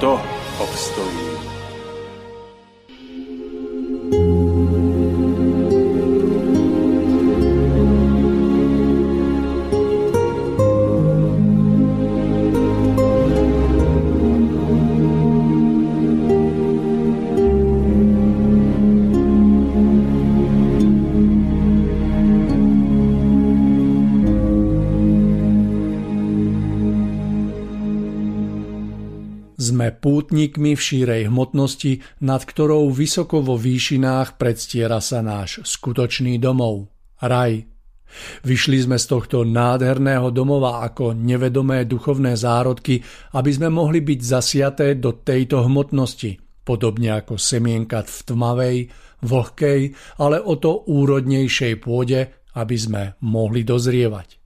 とホップストリー。ト pútnikmi v šírej hmotnosti, nad ktorou vysoko vo výšinách predstiera sa náš skutočný domov, raj. Vyšli sme z tohto nádherného domova ako nevedomé duchovné zárodky, aby sme mohli byť zasiaté do tejto hmotnosti, podobne ako semienka v tmavej, vlhkej, ale o to úrodnejšej pôde, aby sme mohli dozrievať.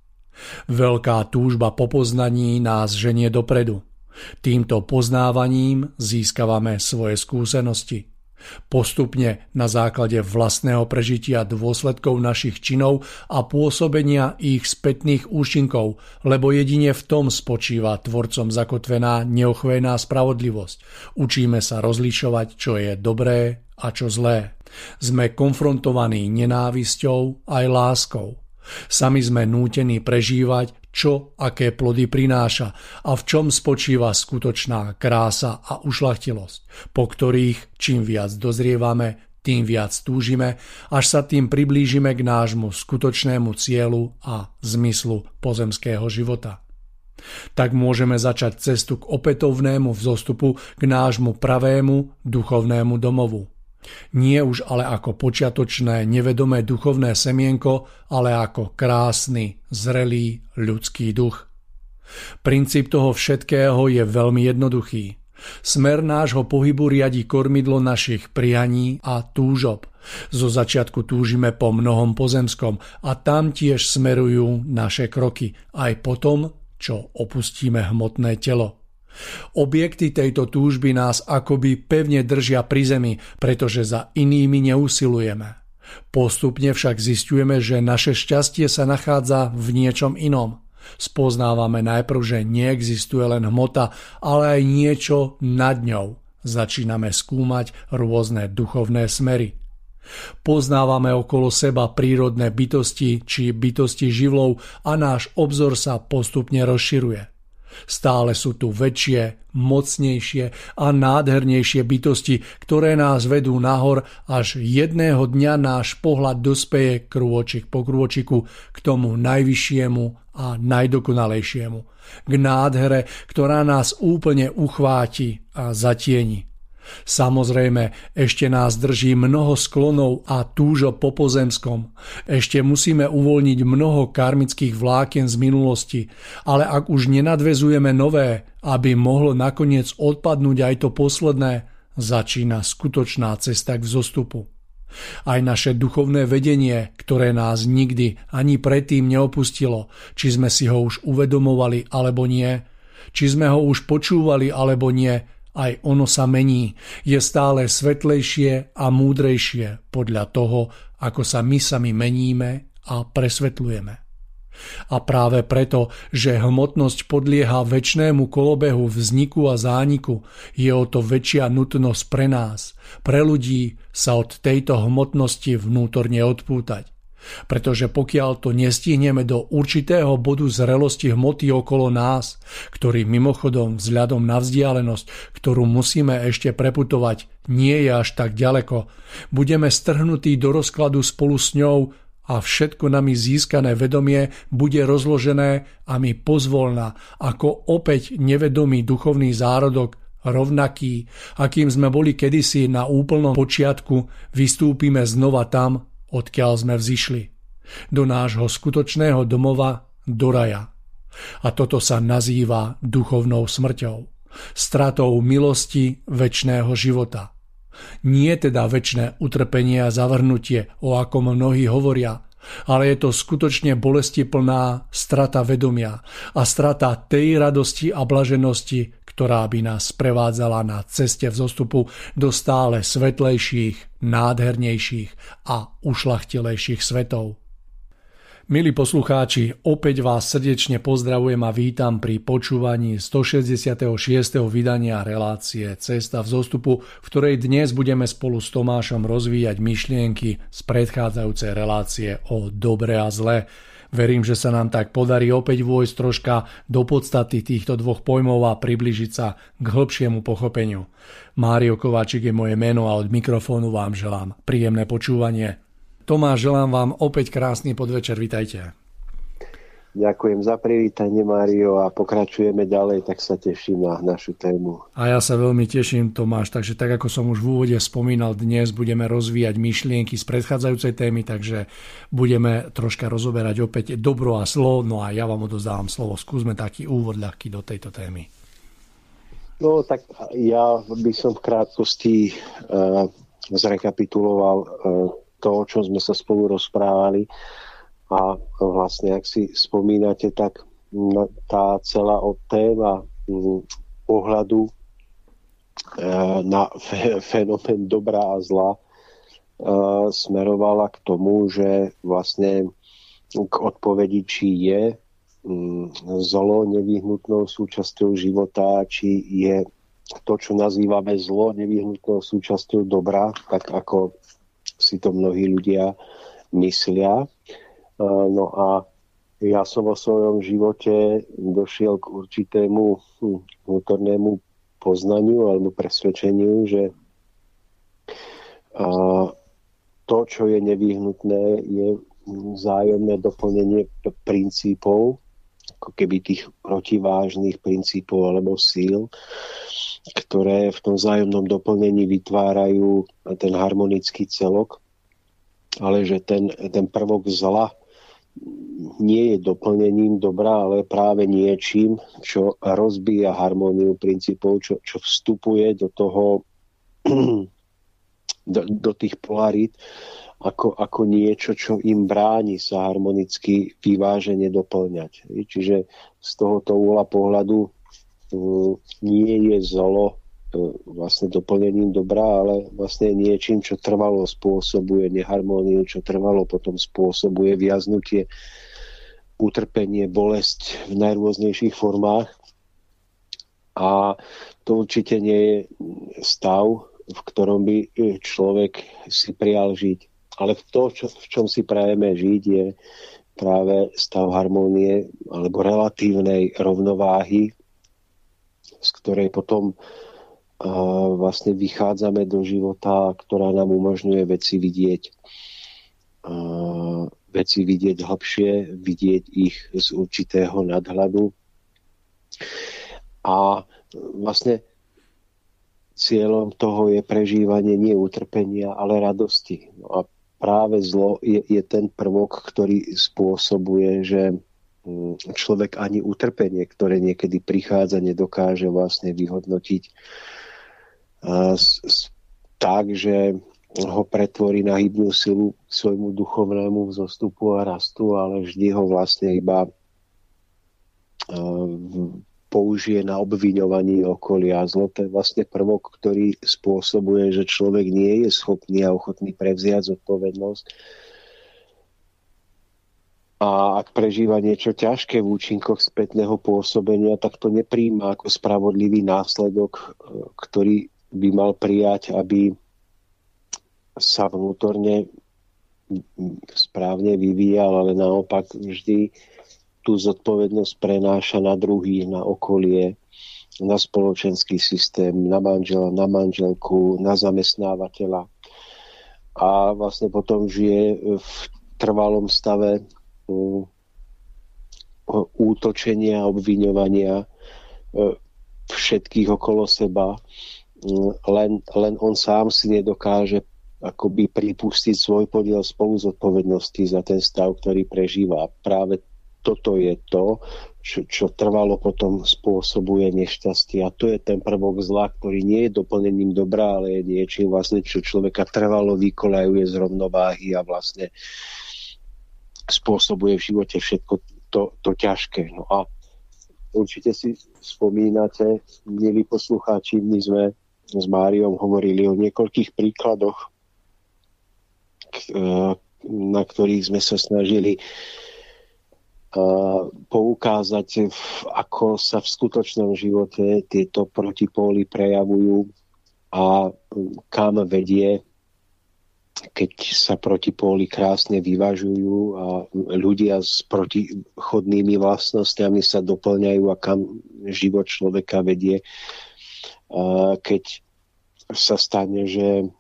Veľká túžba po poznaní nás ženie dopredu – Týmto poznávaním získavame svoje skúsenosti. Postupne na základe vlastného prežitia dôsledkov našich činov a pôsobenia ich spätných účinkov, lebo jedine v tom spočíva tvorcom zakotvená neochvejná spravodlivosť. Učíme sa rozlišovať, čo je dobré a čo zlé. Sme konfrontovaní nenávisťou aj láskou. Sami sme nútení prežívať, čo aké plody prináša a v čom spočíva skutočná krása a ušlachtilosť, po ktorých čím viac dozrievame, tým viac túžime, až sa tým priblížime k nášmu skutočnému cieľu a zmyslu pozemského života. Tak môžeme začať cestu k opätovnému vzostupu k nášmu pravému duchovnému domovu. Nie už ale ako počiatočné nevedomé duchovné semienko, ale ako krásny, zrelý ľudský duch. Princíp toho všetkého je veľmi jednoduchý. Smer nášho pohybu riadi kormidlo našich prianí a túžob. Zo začiatku túžime po mnohom pozemskom a tam tiež smerujú naše kroky, aj potom, čo opustíme hmotné telo. Objekty tejto túžby nás akoby pevne držia pri zemi, pretože za inými neusilujeme. Postupne však zistujeme, že naše šťastie sa nachádza v niečom inom. Spoznávame najprv, že neexistuje len hmota, ale aj niečo nad ňou. Začíname skúmať rôzne duchovné smery. Poznávame okolo seba prírodné bytosti či bytosti živlov a náš obzor sa postupne rozširuje. Stále sú tu väčšie, mocnejšie a nádhernejšie bytosti, ktoré nás vedú nahor, až jedného dňa náš pohľad dospeje krôčik po krôčiku k tomu najvyššiemu a najdokonalejšiemu, k nádhere, ktorá nás úplne uchváti a zatieni. Samozrejme, ešte nás drží mnoho sklonov a túžo po pozemskom. Ešte musíme uvoľniť mnoho karmických vlákien z minulosti, ale ak už nenadvezujeme nové, aby mohlo nakoniec odpadnúť aj to posledné, začína skutočná cesta k vzostupu. Aj naše duchovné vedenie, ktoré nás nikdy ani predtým neopustilo, či sme si ho už uvedomovali alebo nie, či sme ho už počúvali alebo nie, aj ono sa mení, je stále svetlejšie a múdrejšie podľa toho, ako sa my sami meníme a presvetlujeme. A práve preto, že hmotnosť podlieha väčšnému kolobehu vzniku a zániku, je o to väčšia nutnosť pre nás, pre ľudí sa od tejto hmotnosti vnútorne odpútať. Pretože pokiaľ to nestihneme do určitého bodu zrelosti hmoty okolo nás, ktorý mimochodom vzhľadom na vzdialenosť, ktorú musíme ešte preputovať, nie je až tak ďaleko, budeme strhnutí do rozkladu spolu s ňou a všetko nami získané vedomie bude rozložené a my pozvolna, ako opäť nevedomý duchovný zárodok, rovnaký, akým sme boli kedysi na úplnom počiatku, vystúpime znova tam, odkiaľ sme vzýšli. Do nášho skutočného domova, do raja. A toto sa nazýva duchovnou smrťou. Stratou milosti väčšného života. Nie teda väčšné utrpenie a zavrnutie, o akom mnohí hovoria, ale je to skutočne bolestiplná strata vedomia a strata tej radosti a blaženosti, ktorá by nás prevádzala na ceste vzostupu do stále svetlejších, nádhernejších a ušlachtilejších svetov. Milí poslucháči, opäť vás srdečne pozdravujem a vítam pri počúvaní 166. vydania relácie Cesta v zostupu, v ktorej dnes budeme spolu s Tomášom rozvíjať myšlienky z predchádzajúcej relácie o dobre a zle. Verím, že sa nám tak podarí opäť vojsť troška do podstaty týchto dvoch pojmov a približiť sa k hĺbšiemu pochopeniu. Mário Kováčik je moje meno a od mikrofónu vám želám príjemné počúvanie. Tomáš, želám vám opäť krásny podvečer, vitajte. Ďakujem za privítanie, Mário, a pokračujeme ďalej, tak sa teším na našu tému. A ja sa veľmi teším, Tomáš, takže tak ako som už v úvode spomínal, dnes budeme rozvíjať myšlienky z predchádzajúcej témy, takže budeme troška rozoberať opäť dobro a slovo, no a ja vám odozdávam slovo. Skúsme taký úvod ľahký do tejto témy. No tak ja by som v krátkosti uh, zrekapituloval uh, to, o čom sme sa spolu rozprávali. A vlastne, ak si spomínate, tak tá celá téma pohľadu e, na fenomén dobrá a zla e, smerovala k tomu, že vlastne k odpovedi, či je zlo nevyhnutnou súčasťou života, či je to, čo nazývame zlo, nevyhnutnou súčasťou dobra, tak ako si to mnohí ľudia myslia. No a ja som vo svojom živote došiel k určitému hm, vnútornému poznaniu alebo presvedčeniu, že to, čo je nevyhnutné, je vzájomné doplnenie princípov, ako keby tých protivážnych princípov alebo síl, ktoré v tom vzájomnom doplnení vytvárajú ten harmonický celok, ale že ten, ten prvok zla nie je doplnením dobra, ale práve niečím, čo rozbíja harmóniu princípov, čo, čo vstupuje do toho, do, do tých polarít, ako, ako niečo, čo im bráni sa harmonicky vyvážene doplňať. Čiže z tohoto úla pohľadu um, nie je zlo vlastne doplnením dobra, ale vlastne niečím, čo trvalo spôsobuje neharmóniu, čo trvalo potom spôsobuje viaznutie, utrpenie, bolesť v najrôznejších formách. A to určite nie je stav, v ktorom by človek si prijal žiť. Ale to, čo, v čom si prajeme žiť, je práve stav harmónie alebo relatívnej rovnováhy, z ktorej potom vlastne vychádzame do života, ktorá nám umožňuje veci vidieť. Veci vidieť hlbšie, vidieť ich z určitého nadhľadu. A vlastne cieľom toho je prežívanie nie utrpenia, ale radosti. No a práve zlo je, je ten prvok, ktorý spôsobuje, že mm, človek ani utrpenie, ktoré niekedy prichádza, nedokáže vlastne vyhodnotiť tak, že ho pretvorí na hybnú silu svojmu duchovnému vzostupu a rastu, ale vždy ho vlastne iba použije na obviňovanie okolia. Zlo to je vlastne prvok, ktorý spôsobuje, že človek nie je schopný a ochotný prevziať zodpovednosť. A ak prežíva niečo ťažké v účinkoch spätného pôsobenia, tak to nepríjma ako spravodlivý následok, ktorý by mal prijať, aby sa vnútorne správne vyvíjal, ale naopak vždy tú zodpovednosť prenáša na druhých, na okolie, na spoločenský systém, na manžela, na manželku, na zamestnávateľa. A vlastne potom žije v trvalom stave útočenia, obviňovania všetkých okolo seba. Len, len on sám si nedokáže akoby pripustiť svoj podiel spolu zodpovednosti za ten stav, ktorý prežíva. Práve toto je to, čo, čo trvalo potom spôsobuje nešťastie. A to je ten prvok zla, ktorý nie je doplnením dobrá, ale je niečím vlastne, čo človeka trvalo vykolajuje z rovnováhy a vlastne spôsobuje v živote všetko to, to ťažké. No a určite si spomínate, milí poslucháči, my sme s Máriom hovorili o niekoľkých príkladoch, na ktorých sme sa snažili poukázať, ako sa v skutočnom živote tieto protipóly prejavujú a kam vedie, keď sa protipóly krásne vyvažujú a ľudia s protichodnými vlastnosťami sa doplňajú a kam život človeka vedie, keď sa stane, že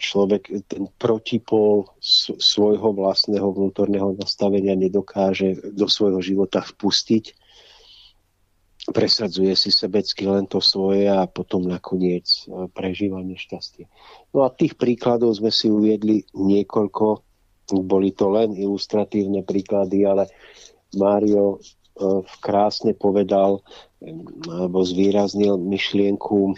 človek ten protipol svojho vlastného vnútorného nastavenia nedokáže do svojho života vpustiť. Presadzuje si sebecky len to svoje a potom nakoniec e, prežíva nešťastie. No a tých príkladov sme si uviedli niekoľko. Boli to len ilustratívne príklady, ale Mário krásne povedal alebo zvýraznil myšlienku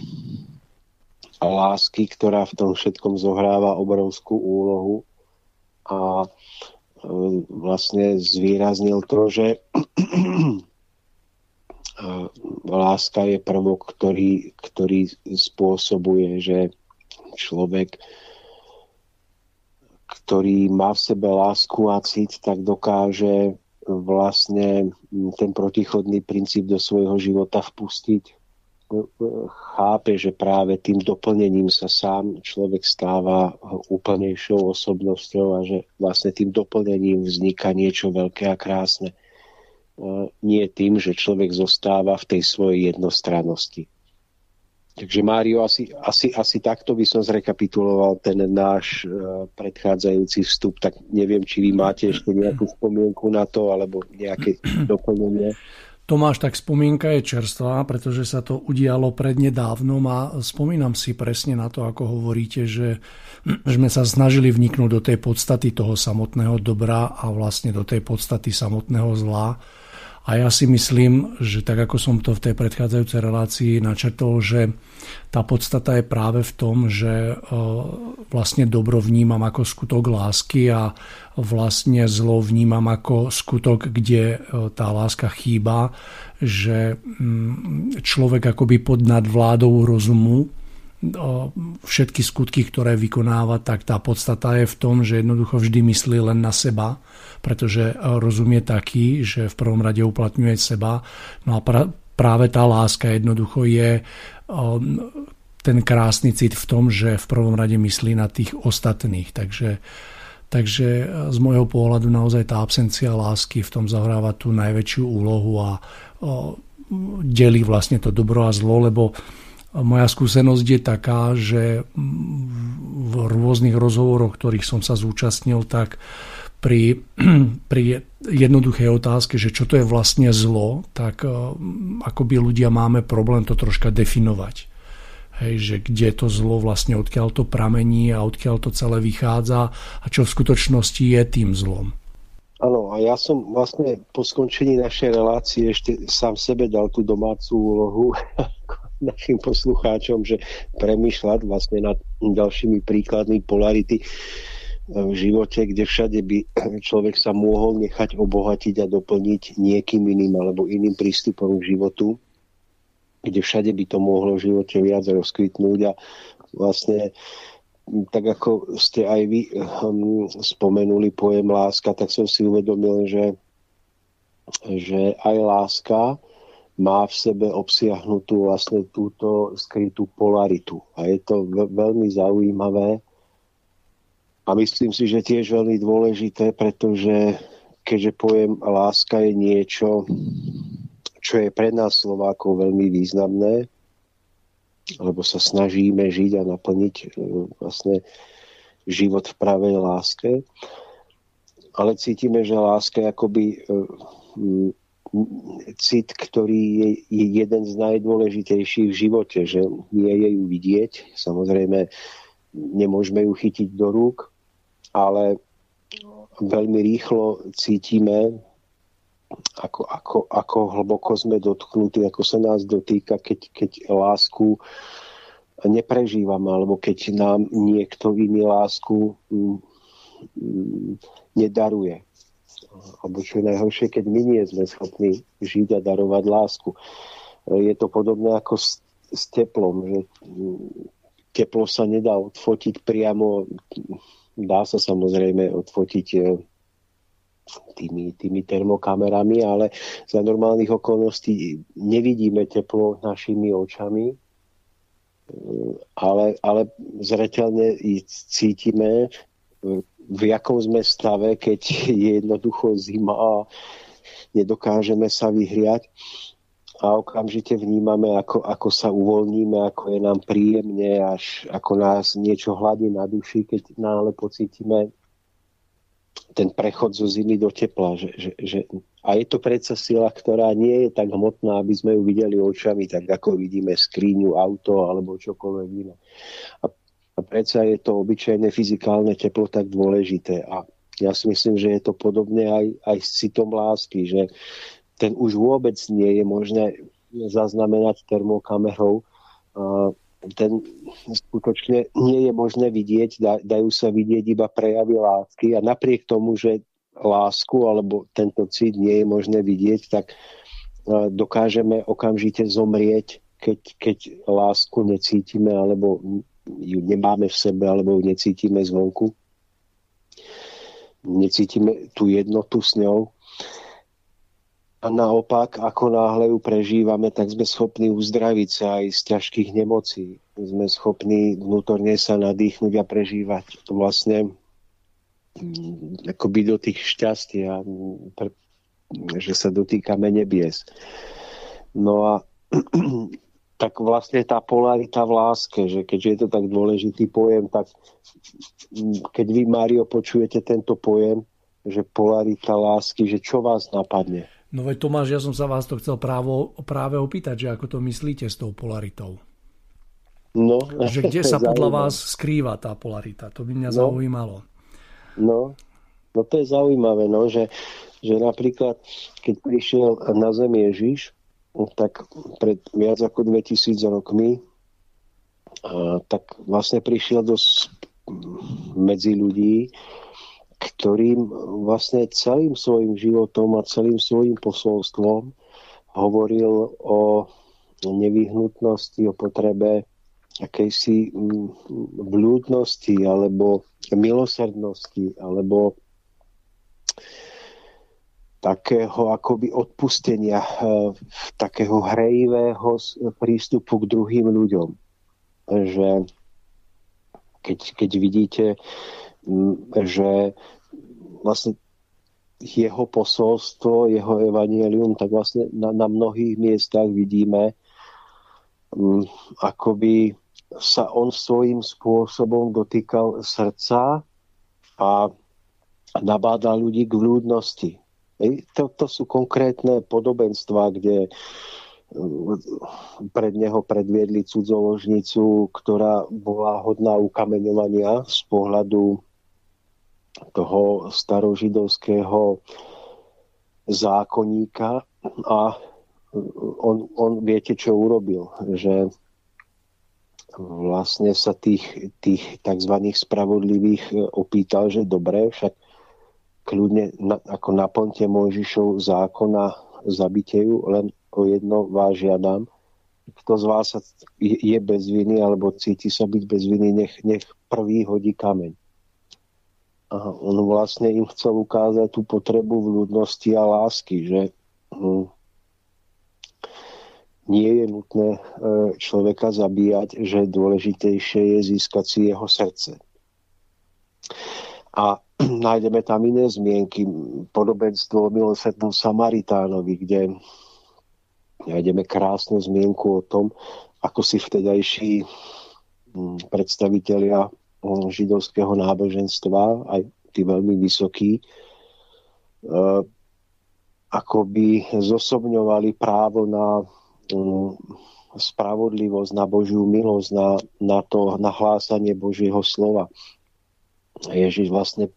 lásky, ktorá v tom všetkom zohráva obrovskú úlohu. A e, vlastne zvýraznil to, že e, láska je prvok, ktorý, ktorý spôsobuje, že človek, ktorý má v sebe lásku a cit, tak dokáže vlastne ten protichodný princíp do svojho života vpustiť chápe, že práve tým doplnením sa sám človek stáva úplnejšou osobnosťou a že vlastne tým doplnením vzniká niečo veľké a krásne. E, nie tým, že človek zostáva v tej svojej jednostrannosti. Takže Mário, asi, asi, asi takto by som zrekapituloval ten náš uh, predchádzajúci vstup, tak neviem, či vy máte ešte nejakú spomienku na to, alebo nejaké doplnenie. Tomáš, tak spomienka je čerstvá, pretože sa to udialo prednedávnom a spomínam si presne na to, ako hovoríte, že sme sa snažili vniknúť do tej podstaty toho samotného dobra a vlastne do tej podstaty samotného zla a ja si myslím, že tak ako som to v tej predchádzajúcej relácii načrtol, že tá podstata je práve v tom, že e, vlastne dobro vnímam ako skutok lásky a vlastne zlo vnímam ako skutok, kde e, tá láska chýba, že mm, človek akoby pod nadvládou rozumu všetky skutky, ktoré vykonáva, tak tá podstata je v tom, že jednoducho vždy myslí len na seba, pretože rozumie taký, že v prvom rade uplatňuje seba. No a pra, práve tá láska jednoducho je ten krásny cit v tom, že v prvom rade myslí na tých ostatných. Takže, takže z môjho pohľadu naozaj tá absencia lásky v tom zahráva tú najväčšiu úlohu a delí vlastne to dobro a zlo, lebo moja skúsenosť je taká, že v rôznych rozhovoroch, ktorých som sa zúčastnil, tak pri, pri jednoduchej otázke, že čo to je vlastne zlo, tak eh, akoby ľudia máme problém to troška definovať. Hej, že kde to zlo vlastne, odkiaľ to pramení a odkiaľ to celé vychádza a čo v skutočnosti je tým zlom. Áno, a ja som vlastne po skončení našej relácie ešte sám sebe dal tú domácu úlohu našim poslucháčom, že premyšľať vlastne nad ďalšími príkladmi polarity v živote, kde všade by človek sa mohol nechať obohatiť a doplniť niekým iným alebo iným prístupom k životu, kde všade by to mohlo v živote viac rozkvitnúť a vlastne tak ako ste aj vy um, spomenuli pojem láska, tak som si uvedomil, že, že aj láska má v sebe obsiahnutú vlastne túto skrytú polaritu. A je to veľmi zaujímavé, A myslím si, že tiež veľmi dôležité, pretože keďže pojem láska je niečo, čo je pre nás Slovákov veľmi významné, lebo sa snažíme žiť a naplniť e, vlastne život v pravej láske, ale cítime, že láska je akoby e, cit, ktorý je jeden z najdôležitejších v živote, že nie je ju vidieť, samozrejme nemôžeme ju chytiť do rúk, ale veľmi rýchlo cítime, ako, ako, ako hlboko sme dotknutí, ako sa nás dotýka, keď, keď lásku neprežívame, alebo keď nám niekto iný lásku mm, mm, nedaruje. Alebo čo je najhoršie, keď my nie sme schopní žiť a darovať lásku. Je to podobné ako s, s teplom, že mm, teplo sa nedá odfotiť priamo, dá sa samozrejme odfotiť e, tými, tými termokamerami, ale za normálnych okolností nevidíme teplo našimi očami, e, ale, ale zreteľne cítime, e, v jakom sme stave, keď je jednoducho zima a nedokážeme sa vyhriať a okamžite vnímame, ako, ako sa uvoľníme, ako je nám príjemne, až ako nás niečo hladí na duši, keď náhle pocítime ten prechod zo zimy do tepla. Že, že, že, a je to predsa sila, ktorá nie je tak hmotná, aby sme ju videli očami, tak ako vidíme skríňu, auto alebo čokoľvek iné. A, a predsa je to obyčajné fyzikálne teplo tak dôležité. A ja si myslím, že je to podobne aj, aj s citom lásky, že ten už vôbec nie je možné zaznamenať termokamerou. Ten skutočne nie je možné vidieť, dajú sa vidieť iba prejavy lásky a napriek tomu, že lásku alebo tento cít nie je možné vidieť, tak dokážeme okamžite zomrieť, keď, keď lásku necítime alebo ju nemáme v sebe alebo ju necítime zvonku. Necítime tú jednotu s ňou naopak, ako náhle ju prežívame, tak sme schopní uzdraviť sa aj z ťažkých nemocí. Sme schopní vnútorne sa nadýchnuť a prežívať vlastne mm, akoby do tých šťastia, že sa dotýkame nebies. No a tak vlastne tá polarita v láske, že keďže je to tak dôležitý pojem, tak mm, keď vy, Mário, počujete tento pojem, že polarita lásky, že čo vás napadne? No veď Tomáš, ja som sa vás to chcel právo, práve opýtať, že ako to myslíte s tou polaritou? No, že kde sa podľa vás skrýva tá polarita? To by mňa no, zaujímalo. No, no to je zaujímavé, no, že, že napríklad, keď prišiel na Zem Ježiš, tak pred viac ako 2000 rokmi, a, tak vlastne prišiel dosť medzi ľudí, ktorým vlastne celým svojim životom a celým svojim posolstvom hovoril o nevyhnutnosti, o potrebe akejsi blúdnosti alebo milosrdnosti alebo takého akoby odpustenia, e, takého hrejivého prístupu k druhým ľuďom. Že keď, keď vidíte že vlastne jeho posolstvo, jeho evanielium, tak vlastne na, na mnohých miestach vidíme, um, akoby sa on svojím spôsobom dotýkal srdca a nabáda ľudí k vľúdnosti. To, to sú konkrétne podobenstva, kde pred neho predviedli cudzoložnicu, ktorá bola hodná ukameňovania z pohľadu toho starožidovského zákonníka a on, on viete, čo urobil, že vlastne sa tých, tých tzv. spravodlivých opýtal, že dobre, však kľudne na, ako naplňte Mojžišov zákona, zabite ju, len o jedno vás žiadam. Kto z vás je bez viny alebo cíti sa byť bez viny, nech, nech prvý hodí kameň. On vlastne im chcel ukázať tú potrebu vľúdnosti a lásky, že hm, nie je nutné e, človeka zabíjať, že dôležitejšie je získať si jeho srdce. A nájdeme tam iné zmienky, podobenstvo o milosrdnom Samaritánovi, kde nájdeme krásnu zmienku o tom, ako si vtedajší mm, predstavitelia židovského náboženstva, aj tí veľmi vysokí, e, ako by zosobňovali právo na mm, spravodlivosť, na Božiu milosť, na, na to nahlásanie Božieho slova. Ježiš vlastne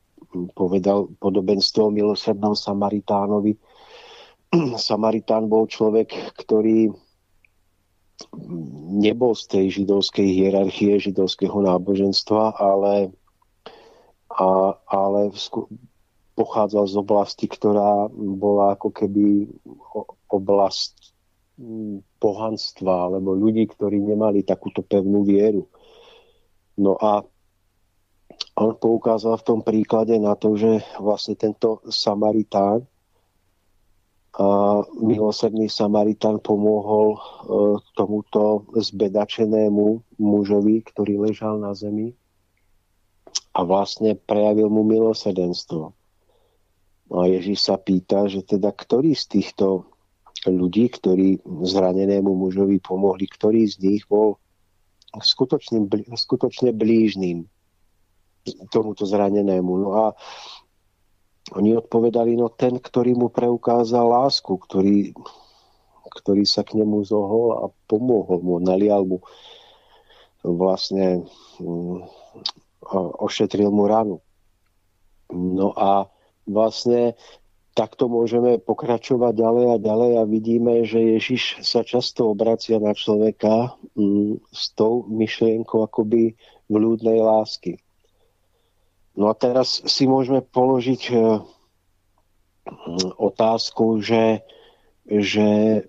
povedal podobenstvo milosrdnom Samaritánovi. Samaritán bol človek, ktorý nebol z tej židovskej hierarchie, židovského náboženstva, ale, a, ale pochádzal z oblasti, ktorá bola ako keby oblast pohanstva alebo ľudí, ktorí nemali takúto pevnú vieru. No a on poukázal v tom príklade na to, že vlastne tento Samaritán, a milosrdný Samaritán pomohol e, tomuto zbedačenému mužovi, ktorý ležal na zemi a vlastne prejavil mu milosrdenstvo. No a Ježíš sa pýta, že teda ktorý z týchto ľudí, ktorí zranenému mužovi pomohli, ktorý z nich bol skutočne blížným tomuto zranenému. No a oni odpovedali, no ten, ktorý mu preukázal lásku, ktorý, ktorý sa k nemu zohol a pomohol mu, nalial mu vlastne um, ošetril mu ranu. No a vlastne takto môžeme pokračovať ďalej a ďalej a vidíme, že Ježiš sa často obracia na človeka um, s tou myšlienkou akoby vľúdnej lásky. No a teraz si môžeme položiť e, otázku, že, že,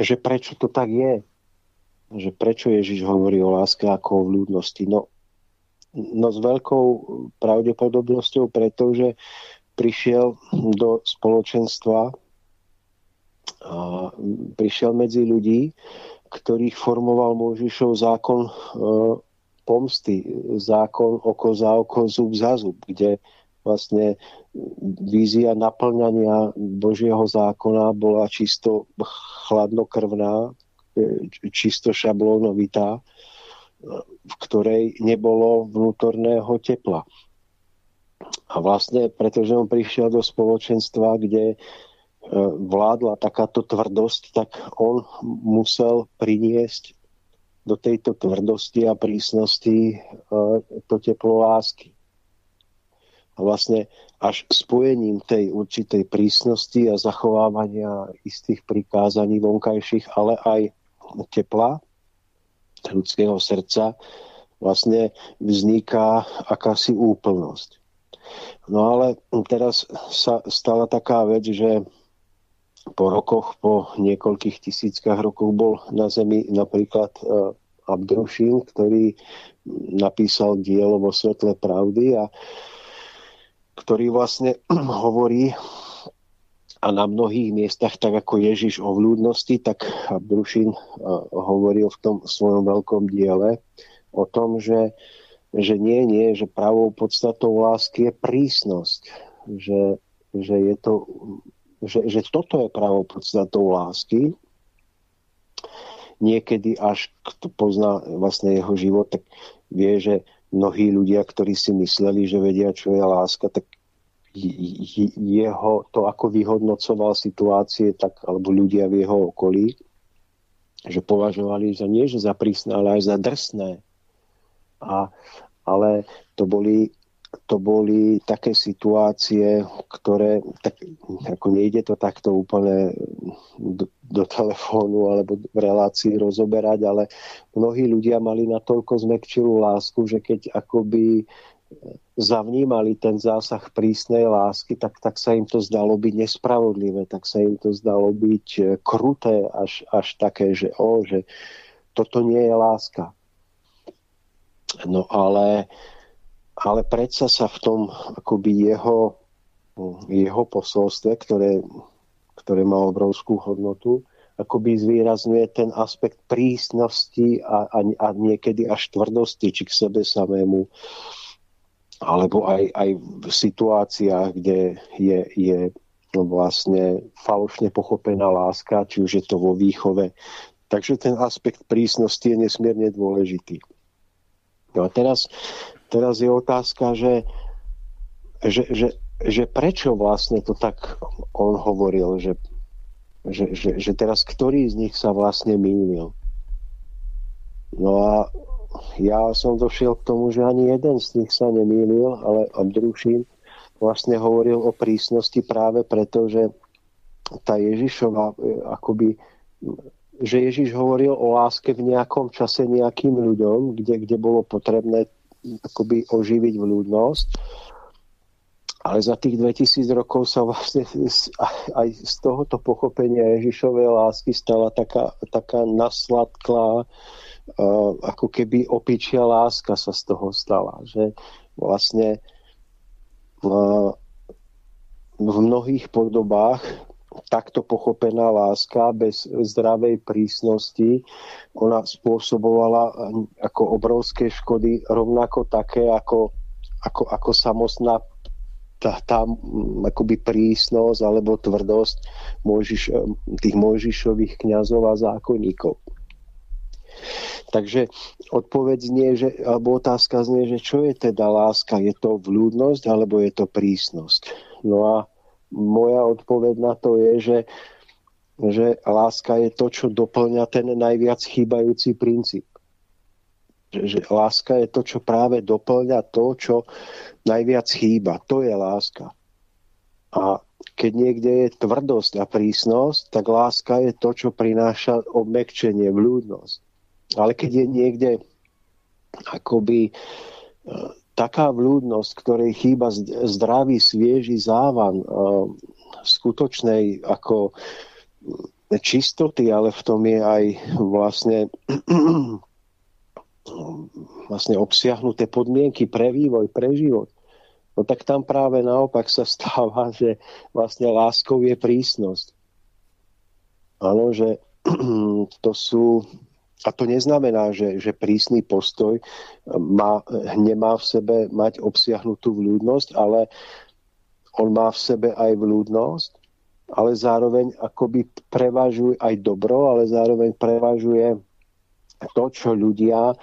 že prečo to tak je. Že prečo Ježiš hovorí o láske ako o vľúdnosti. No, no s veľkou pravdepodobnosťou, pretože prišiel do spoločenstva a prišiel medzi ľudí, ktorých formoval Mojžišov zákon e, pomsty, zákon oko za oko, zub za zub, kde vlastne vízia naplňania Božieho zákona bola čisto chladnokrvná, čisto šablónovitá, v ktorej nebolo vnútorného tepla. A vlastne, pretože on prišiel do spoločenstva, kde e, vládla takáto tvrdosť, tak on musel priniesť do tejto tvrdosti a prísnosti e, to teplo lásky. A vlastne až spojením tej určitej prísnosti a zachovávania istých prikázaní vonkajších, ale aj tepla ľudského srdca vlastne vzniká akási úplnosť. No ale teraz sa stala taká vec, že po rokoch, po niekoľkých tisíckach rokov bol na Zemi napríklad e, Abdrušín, ktorý napísal dielo vo svetle pravdy a ktorý vlastne hovorí a na mnohých miestach, tak ako Ježiš o vľúdnosti, tak Abdrušín e, hovoril v tom svojom veľkom diele o tom, že, že nie, nie, že pravou podstatou lásky je prísnosť. Že, že je to že, že toto je pravou podstatou lásky. Niekedy až kto pozná vlastne jeho život, tak vie, že mnohí ľudia, ktorí si mysleli, že vedia, čo je láska, tak jeho, to ako vyhodnocoval situácie, tak, alebo ľudia v jeho okolí, že považovali za nie že za prísne, ale aj za drsné. A, ale to boli to boli také situácie, ktoré, tak, ako nejde to takto úplne do, do telefónu alebo v relácii rozoberať, ale mnohí ľudia mali natoľko zmekčilú lásku, že keď akoby zavnímali ten zásah prísnej lásky, tak, tak sa im to zdalo byť nespravodlivé, tak sa im to zdalo byť e, kruté, až, až také, že o, že toto nie je láska. No ale ale predsa sa v tom akoby jeho, jeho posolstve, ktoré, ktoré má obrovskú hodnotu, akoby zvýrazňuje ten aspekt prísnosti a, a, a niekedy až tvrdosti, či k sebe samému, alebo aj, aj v situáciách, kde je, je vlastne falošne pochopená láska, či už je to vo výchove. Takže ten aspekt prísnosti je nesmierne dôležitý. No a teraz, teraz je otázka, že, že, že, že prečo vlastne to tak on hovoril, že, že, že, že teraz ktorý z nich sa vlastne mýlil. No a ja som došiel k tomu, že ani jeden z nich sa nemýlil, ale Abdrušín vlastne hovoril o prísnosti práve preto, že tá Ježišova e, akoby že Ježiš hovoril o láske v nejakom čase nejakým ľuďom, kde, kde bolo potrebné akoby oživiť vľúdnosť. Ale za tých 2000 rokov sa vlastne aj z tohoto pochopenia Ježišovej lásky stala taká, taká nasladklá ako keby opičia láska sa z toho stala. Že vlastne v mnohých podobách takto pochopená láska bez zdravej prísnosti, ona spôsobovala ako obrovské škody rovnako také ako, ako, ako samostná tá, tá akoby prísnosť alebo tvrdosť Mojžiš, tých Mojžišových kňazov a zákonníkov. Takže odpoveď znie, že, alebo otázka znie, že čo je teda láska? Je to vľúdnosť alebo je to prísnosť? No a moja odpoveď na to je, že, že láska je to, čo doplňa ten najviac chýbajúci princíp. Že, že láska je to, čo práve doplňa to, čo najviac chýba. To je láska. A keď niekde je tvrdosť a prísnosť, tak láska je to, čo prináša obmekčenie, vľúdnosť. Ale keď je niekde akoby e, taká vľúdnosť, ktorej chýba zdravý, svieži závan e, skutočnej ako čistoty, ale v tom je aj vlastne vlastne obsiahnuté podmienky pre vývoj, pre život. No tak tam práve naopak sa stáva, že vlastne láskou je prísnosť. Áno, že to sú a to neznamená, že, že prísny postoj má, nemá v sebe mať obsiahnutú vľúdnosť, ale on má v sebe aj vľúdnosť, ale zároveň akoby prevažuje aj dobro, ale zároveň prevažuje to, čo ľudia,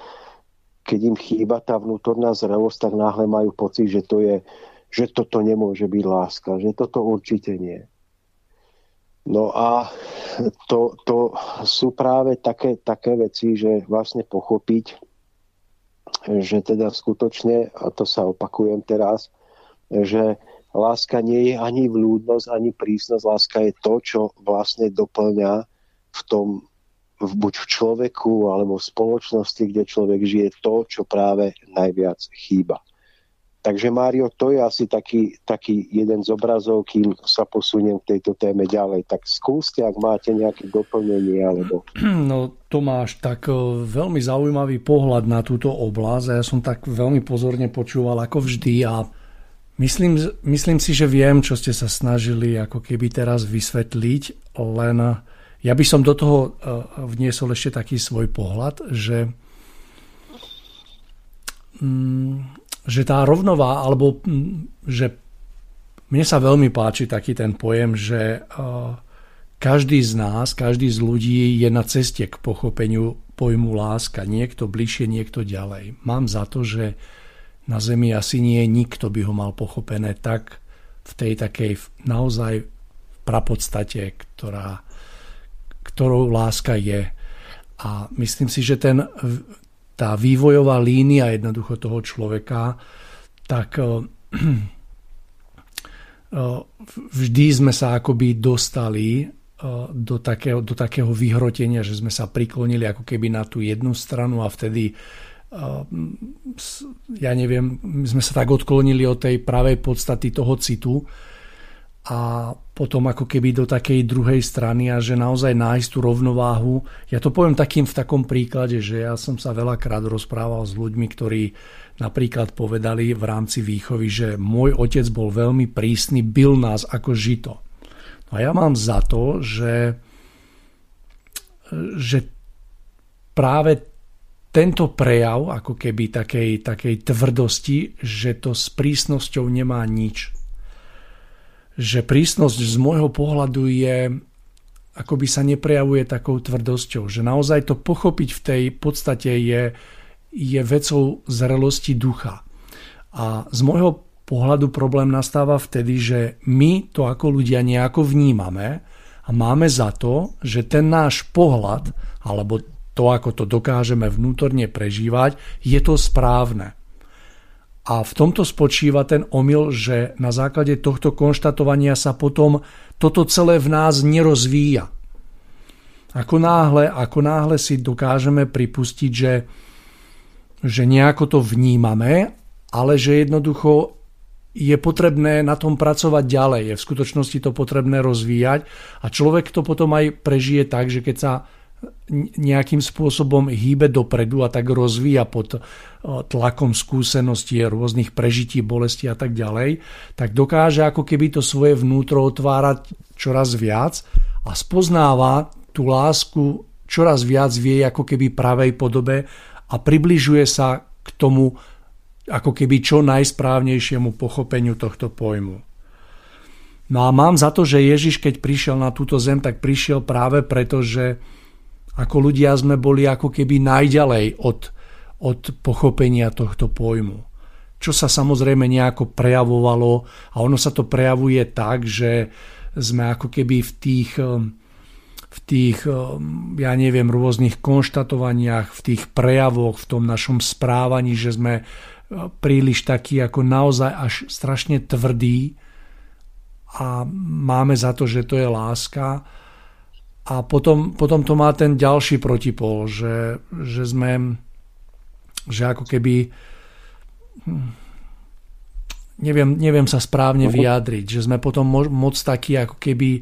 keď im chýba tá vnútorná zrelosť, tak náhle majú pocit, že to je, že toto nemôže byť láska, že toto určite nie. No a to, to sú práve také, také veci, že vlastne pochopiť, že teda skutočne, a to sa opakujem teraz, že láska nie je ani vľúdnosť, ani prísnosť. Láska je to, čo vlastne doplňa v tom, v, buď v človeku, alebo v spoločnosti, kde človek žije to, čo práve najviac chýba. Takže Mário, to je asi taký, taký jeden z obrazov, kým sa posuniem k tejto téme ďalej. Tak skúste, ak máte nejaké doplnenie. Alebo... No Tomáš, tak e, veľmi zaujímavý pohľad na túto oblasť a ja som tak veľmi pozorne počúval ako vždy a myslím, myslím si, že viem, čo ste sa snažili ako keby teraz vysvetliť, len ja by som do toho e, vniesol ešte taký svoj pohľad, že mm, že tá rovnová, alebo že mne sa veľmi páči taký ten pojem, že každý z nás, každý z ľudí je na ceste k pochopeniu pojmu láska. Niekto bližšie, niekto ďalej. Mám za to, že na Zemi asi nie nikto by ho mal pochopené tak v tej takej naozaj prapodstate, ktorá, ktorou láska je. A myslím si, že ten, tá vývojová línia jednoducho toho človeka, tak eh, eh, vždy sme sa akoby dostali eh, do takého, do takého vyhrotenia, že sme sa priklonili ako keby na tú jednu stranu a vtedy ja neviem, sme sa tak odklonili od tej pravej podstaty toho citu a potom ako keby do takej druhej strany a že naozaj nájsť tú rovnováhu. Ja to poviem takým v takom príklade, že ja som sa veľakrát rozprával s ľuďmi, ktorí napríklad povedali v rámci výchovy, že môj otec bol veľmi prísny, byl nás ako žito. No a ja mám za to, že, že práve tento prejav ako keby takej, takej tvrdosti, že to s prísnosťou nemá nič. Že prísnosť z môjho pohľadu je, ako by sa neprejavuje takou tvrdosťou. Že naozaj to pochopiť v tej podstate je, je vecou zrelosti ducha. A z môjho pohľadu problém nastáva vtedy, že my to ako ľudia nejako vnímame a máme za to, že ten náš pohľad alebo to, ako to dokážeme vnútorne prežívať, je to správne. A v tomto spočíva ten omyl, že na základe tohto konštatovania sa potom toto celé v nás nerozvíja. Ako náhle, ako náhle si dokážeme pripustiť, že, že nejako to vnímame, ale že jednoducho je potrebné na tom pracovať ďalej, je v skutočnosti to potrebné rozvíjať a človek to potom aj prežije tak, že keď sa nejakým spôsobom hýbe dopredu a tak rozvíja pod tlakom skúseností, rôznych prežití, bolesti a tak ďalej, tak dokáže ako keby to svoje vnútro otvárať čoraz viac a spoznáva tú lásku čoraz viac v jej ako keby pravej podobe a približuje sa k tomu ako keby čo najsprávnejšiemu pochopeniu tohto pojmu. No a mám za to, že Ježiš, keď prišiel na túto zem, tak prišiel práve preto, že ako ľudia sme boli ako keby najďalej od, od pochopenia tohto pojmu. Čo sa samozrejme nejako prejavovalo a ono sa to prejavuje tak, že sme ako keby v tých, um, v tých, um, ja neviem, rôznych konštatovaniach, v tých prejavoch, v tom našom správaní, že sme uh, príliš takí ako naozaj až strašne tvrdí a máme za to, že to je láska a potom, potom to má ten ďalší protipol, že, že sme, že ako keby, hm, neviem, neviem sa správne vyjadriť, že sme potom mo, moc takí ako keby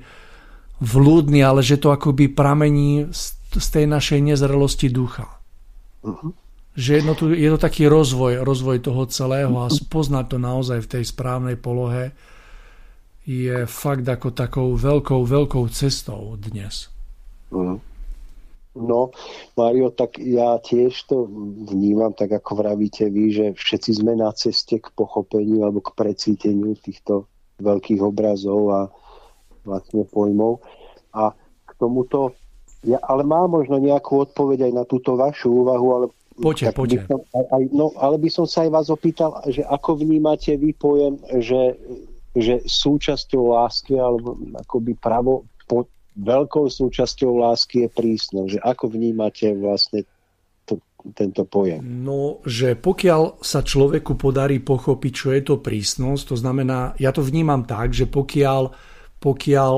vlúdni, ale že to akoby pramení z, z tej našej nezrelosti ducha. Uh-huh. Že jedno tu, je to taký rozvoj, rozvoj toho celého a spoznať to naozaj v tej správnej polohe je fakt ako takou veľkou, veľkou cestou dnes. Mhm. No, Mario, tak ja tiež to vnímam, tak ako vravíte vy, že všetci sme na ceste k pochopeniu alebo k precíteniu týchto veľkých obrazov a vlastne pojmov. A k tomuto, ja, ale má možno nejakú odpoveď aj na túto vašu úvahu, ale Poďte, poďte. By som, aj, no, ale by som sa aj vás opýtal, že ako vnímate vy pojem, že, že súčasťou lásky alebo akoby pravo, po, veľkou súčasťou lásky je prísnosť. Že ako vnímate vlastne to, tento pojem? No, že pokiaľ sa človeku podarí pochopiť, čo je to prísnosť, to znamená, ja to vnímam tak, že pokiaľ, pokiaľ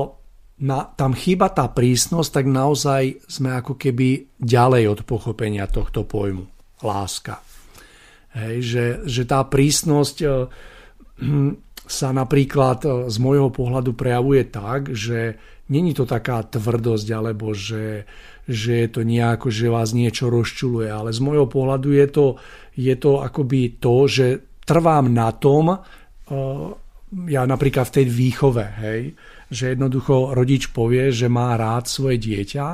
na, tam chýba tá prísnosť, tak naozaj sme ako keby ďalej od pochopenia tohto pojmu. Láska. Hej, že, že tá prísnosť eh, sa napríklad eh, z môjho pohľadu prejavuje tak, že není to taká tvrdosť, alebo že, že je to nejako, že vás niečo rozčuluje, ale z môjho pohľadu je to, je to akoby to, že trvám na tom, uh, ja napríklad v tej výchove, hej, že jednoducho rodič povie, že má rád svoje dieťa.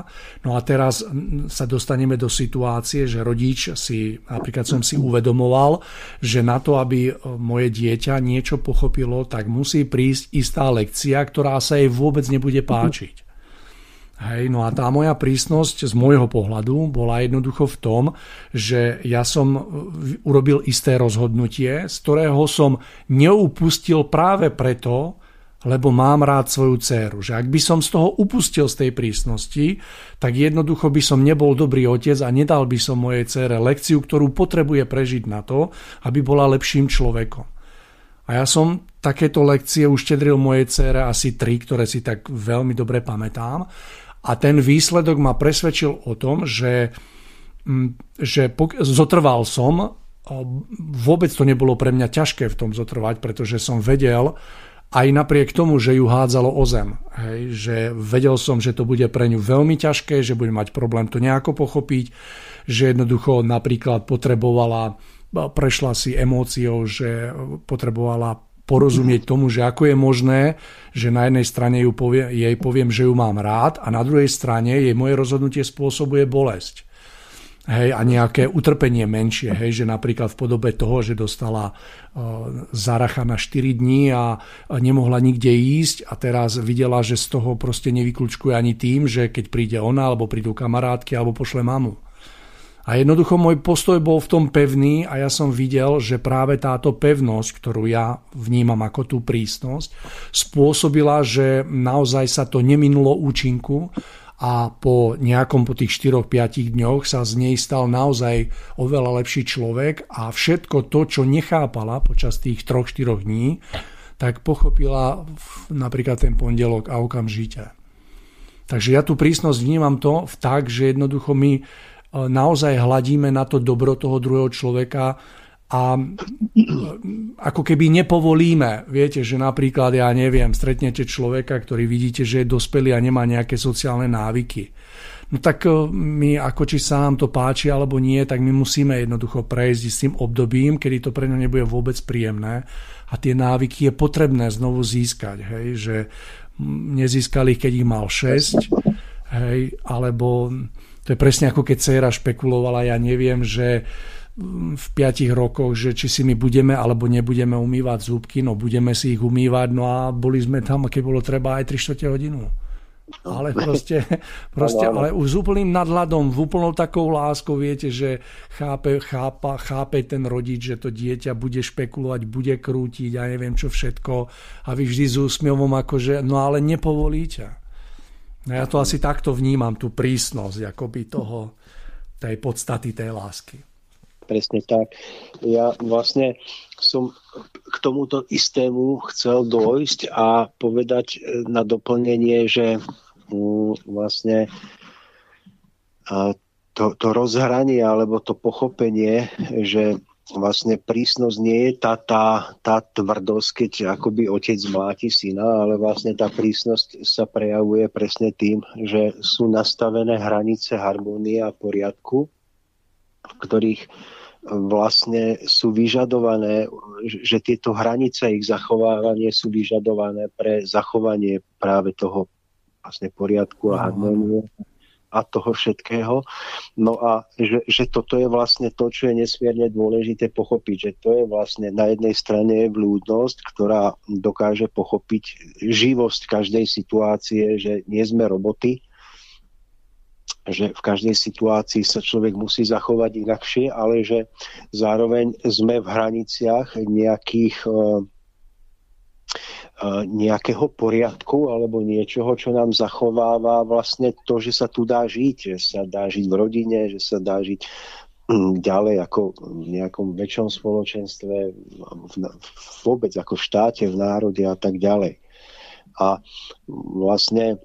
No a teraz sa dostaneme do situácie, že rodič si, napríklad som si uvedomoval, že na to, aby moje dieťa niečo pochopilo, tak musí prísť istá lekcia, ktorá sa jej vôbec nebude páčiť. Hej, no a tá moja prísnosť z môjho pohľadu bola jednoducho v tom, že ja som urobil isté rozhodnutie, z ktorého som neupustil práve preto, lebo mám rád svoju dceru. Že ak by som z toho upustil z tej prísnosti, tak jednoducho by som nebol dobrý otec a nedal by som mojej dcere lekciu, ktorú potrebuje prežiť na to, aby bola lepším človekom. A ja som takéto lekcie uštedril mojej dcere asi tri, ktoré si tak veľmi dobre pamätám. A ten výsledok ma presvedčil o tom, že, mm, že zotrval som, vôbec to nebolo pre mňa ťažké v tom zotrvať, pretože som vedel, aj napriek tomu, že ju hádzalo o zem. Hej, že vedel som, že to bude pre ňu veľmi ťažké, že bude mať problém to nejako pochopiť, že jednoducho napríklad potrebovala, prešla si emóciou, že potrebovala porozumieť tomu, že ako je možné, že na jednej strane ju povie, jej poviem, že ju mám rád a na druhej strane jej moje rozhodnutie spôsobuje bolesť. Hej, a nejaké utrpenie menšie, hej, že napríklad v podobe toho, že dostala uh, zaracha na 4 dní a nemohla nikde ísť a teraz videla, že z toho proste nevyklúčkuje ani tým, že keď príde ona, alebo prídu kamarátky, alebo pošle mamu. A jednoducho môj postoj bol v tom pevný a ja som videl, že práve táto pevnosť, ktorú ja vnímam ako tú prísnosť, spôsobila, že naozaj sa to neminulo účinku a po nejakom po tých 4-5 dňoch sa z nej stal naozaj oveľa lepší človek a všetko to, čo nechápala počas tých 3-4 dní, tak pochopila napríklad ten pondelok a okamžite. Takže ja tú prísnosť vnímam to tak, že jednoducho my naozaj hladíme na to dobro toho druhého človeka a ako keby nepovolíme. Viete, že napríklad, ja neviem, stretnete človeka, ktorý vidíte, že je dospelý a nemá nejaké sociálne návyky. No tak e, my, ako či sa nám to páči alebo nie, tak my musíme jednoducho prejsť s tým obdobím, kedy to pre ňo nebude vôbec príjemné a tie návyky je potrebné znovu získať. Hej, že nezískali, keď ich mal 6, hej, alebo to je presne ako keď dcera špekulovala, ja neviem, že v piatich rokoch, že či si my budeme alebo nebudeme umývať zúbky, no budeme si ich umývať, no a boli sme tam, keď bolo treba aj 3 čtvrte hodinu. Ale proste, proste ale už s úplným nadhľadom, v úplnou takou láskou, viete, že chápe, chápa, chápe ten rodič, že to dieťa bude špekulovať, bude krútiť a neviem čo všetko a vy vždy s úsmievom akože, no ale nepovolíte. No ja to asi takto vnímam, tú prísnosť akoby toho, tej podstaty tej lásky. Presne tak. Ja vlastne som k tomuto istému chcel dôjsť a povedať e, na doplnenie, že mm, vlastne to, to rozhranie alebo to pochopenie, že vlastne prísnosť nie je tá, tá, tá tvrdosť, keď akoby otec mláti syna, ale vlastne tá prísnosť sa prejavuje presne tým, že sú nastavené hranice harmonie a poriadku, v ktorých vlastne sú vyžadované, že tieto hranice, ich zachovávanie sú vyžadované pre zachovanie práve toho vlastne poriadku a harmonie a toho všetkého. No a že, že toto je vlastne to, čo je nesmierne dôležité pochopiť, že to je vlastne na jednej strane blúdnosť, ktorá dokáže pochopiť živosť každej situácie, že nie sme roboty, že v každej situácii sa človek musí zachovať inakšie, ale že zároveň sme v hraniciach nejakých nejakého poriadku alebo niečoho, čo nám zachováva vlastne to, že sa tu dá žiť, že sa dá žiť v rodine, že sa dá žiť mm, ďalej ako v nejakom väčšom spoločenstve, vôbec ako v štáte, v národe a tak ďalej. A vlastne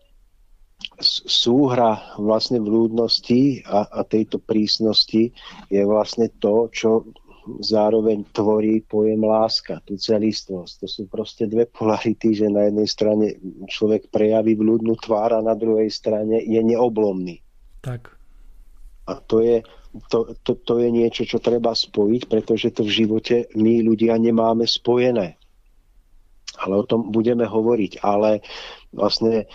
súhra vlastne vľúdnosti a, a tejto prísnosti je vlastne to, čo zároveň tvorí pojem láska, tú celistvosť. To sú proste dve polarity, že na jednej strane človek prejaví vľúdnu tvár a na druhej strane je neoblomný. Tak. A to je, to, to, to je niečo, čo treba spojiť, pretože to v živote my ľudia nemáme spojené ale o tom budeme hovoriť. Ale vlastne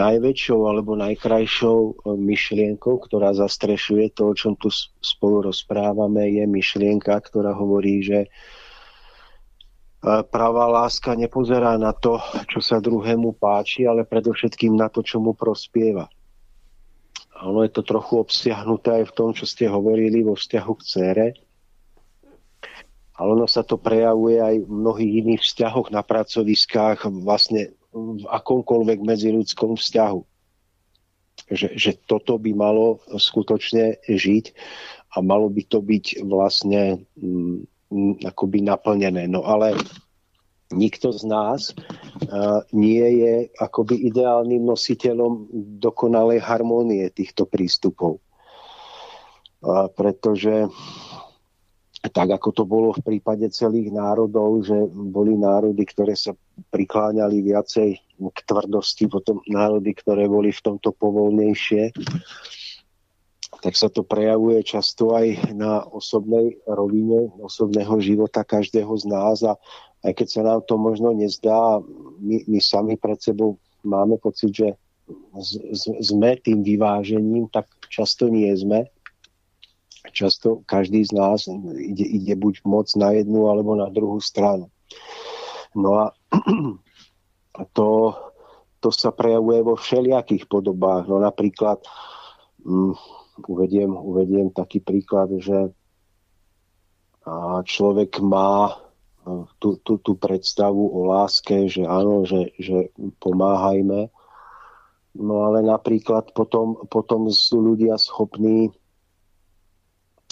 najväčšou alebo najkrajšou e, myšlienkou, ktorá zastrešuje to, o čom tu spolu rozprávame, je myšlienka, ktorá hovorí, že e, pravá láska nepozerá na to, čo sa druhému páči, ale predovšetkým na to, čo mu prospieva. A ono je to trochu obsiahnuté aj v tom, čo ste hovorili vo vzťahu k cére, ale ono sa to prejavuje aj v mnohých iných vzťahoch na pracoviskách, vlastne v akomkoľvek medziľudskom vzťahu. Že, že toto by malo skutočne žiť a malo by to byť vlastne m, mm, akoby naplnené. No ale nikto z nás uh, nie je akoby ideálnym nositeľom dokonalej harmónie týchto prístupov. Uh, pretože tak ako to bolo v prípade celých národov, že boli národy, ktoré sa prikláňali viacej k tvrdosti, potom národy, ktoré boli v tomto povolnejšie, tak sa to prejavuje často aj na osobnej rovine, osobného života každého z nás a aj keď sa nám to možno nezdá, my, my sami pred sebou máme pocit, že z, z, sme tým vyvážením, tak často nie sme často každý z nás ide, ide buď moc na jednu alebo na druhú stranu. No a to, to sa prejavuje vo všelijakých podobách. No napríklad um, uvediem, uvediem taký príklad, že človek má tú, tú, tú predstavu o láske, že áno, že, že pomáhajme. No ale napríklad potom, potom sú ľudia schopní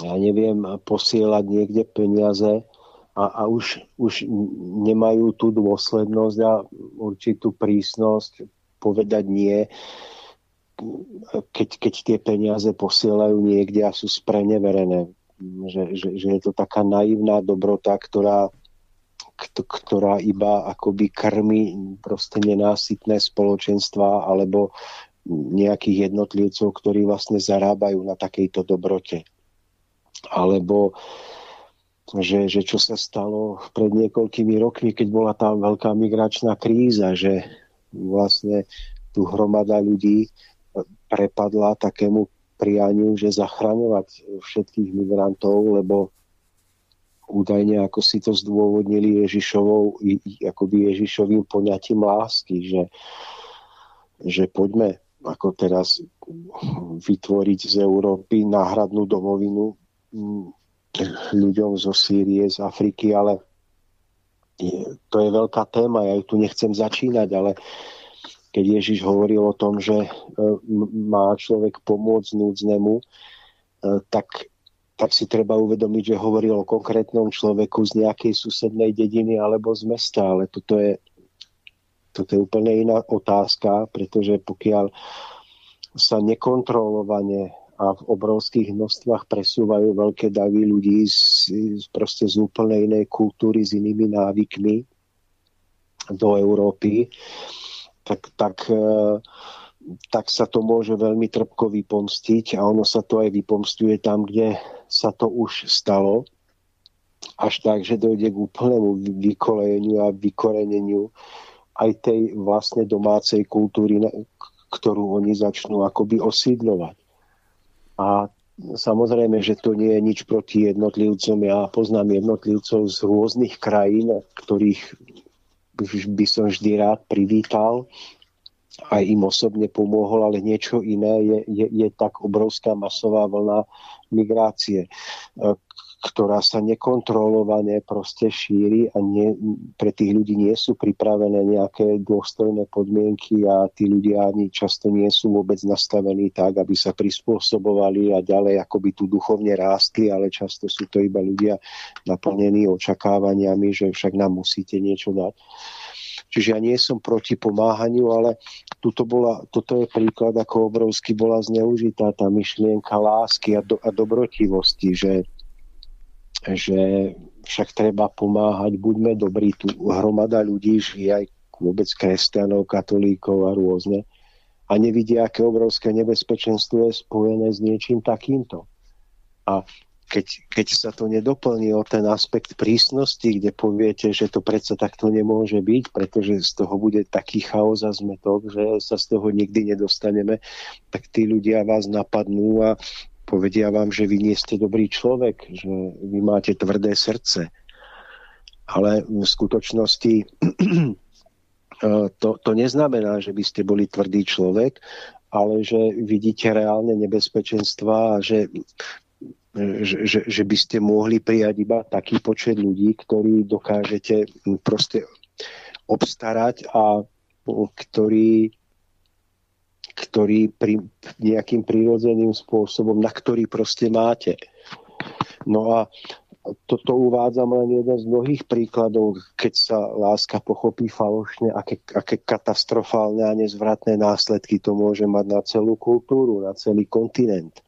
ja neviem, posielať niekde peniaze a, a už, už nemajú tú dôslednosť a určitú prísnosť povedať nie, keď, keď tie peniaze posielajú niekde a sú spreneverené. Že, že, že je to taká naivná dobrota, ktorá, ktorá iba akoby krmi proste nenásytné spoločenstva alebo nejakých jednotlivcov, ktorí vlastne zarábajú na takejto dobrote. Alebo že, že čo sa stalo pred niekoľkými rokmi, keď bola tá veľká migračná kríza, že vlastne tu hromada ľudí prepadla takému prianiu, že zachraňovať všetkých migrantov, lebo údajne ako si to zdôvodnili Ježišovou, akoby Ježišovým poňatím lásky, že, že poďme ako teraz vytvoriť z Európy náhradnú domovinu ľuďom zo Sýrie, z Afriky, ale to je veľká téma, ja ju tu nechcem začínať, ale keď Ježiš hovoril o tom, že e, má človek pomôcť núdznemu, e, tak, tak si treba uvedomiť, že hovoril o konkrétnom človeku z nejakej susednej dediny alebo z mesta, ale toto je, toto je úplne iná otázka, pretože pokiaľ sa nekontrolovane a v obrovských množstvách presúvajú veľké davy ľudí z, proste z úplne inej kultúry, s inými návykmi do Európy, tak, tak, e, tak sa to môže veľmi trpko vypomstiť a ono sa to aj vypomstuje tam, kde sa to už stalo až tak, že dojde k úplnému vykolejeniu a vykoreneniu aj tej vlastne domácej kultúry, ktorú oni začnú akoby osídľovať. A samozrejme, že to nie je nič proti jednotlivcom. Ja poznám jednotlivcov z rôznych krajín, ktorých by som vždy rád privítal aj im osobne pomohol, ale niečo iné je, je, je tak obrovská masová vlna migrácie, ktorá sa nekontrolovane proste šíri a nie, pre tých ľudí nie sú pripravené nejaké dôstojné podmienky a tí ľudia ani často nie sú vôbec nastavení tak, aby sa prispôsobovali a ďalej akoby tu duchovne rástli, ale často sú to iba ľudia naplnení očakávaniami, že však nám musíte niečo dať. Čiže ja nie som proti pomáhaniu, ale tuto bola, toto je príklad, ako obrovsky bola zneužitá tá myšlienka lásky a, do, a dobrotivosti, že že však treba pomáhať, buďme dobrí, tu hromada ľudí žije aj vôbec kresťanov, katolíkov a rôzne a nevidia, aké obrovské nebezpečenstvo je spojené s niečím takýmto. A keď, keď sa to nedoplní o ten aspekt prísnosti, kde poviete, že to predsa takto nemôže byť, pretože z toho bude taký chaos a zmetok, že sa z toho nikdy nedostaneme, tak tí ľudia vás napadnú a povedia vám, že vy nie ste dobrý človek, že vy máte tvrdé srdce. Ale v skutočnosti to, to neznamená, že by ste boli tvrdý človek, ale že vidíte reálne nebezpečenstva a že, že, že, že by ste mohli prijať iba taký počet ľudí, ktorí dokážete proste obstarať a ktorí ktorý pri, nejakým prírodzeným spôsobom, na ktorý proste máte. No a toto uvádzam len jeden z mnohých príkladov, keď sa láska pochopí falošne, aké, aké katastrofálne a nezvratné následky to môže mať na celú kultúru, na celý kontinent.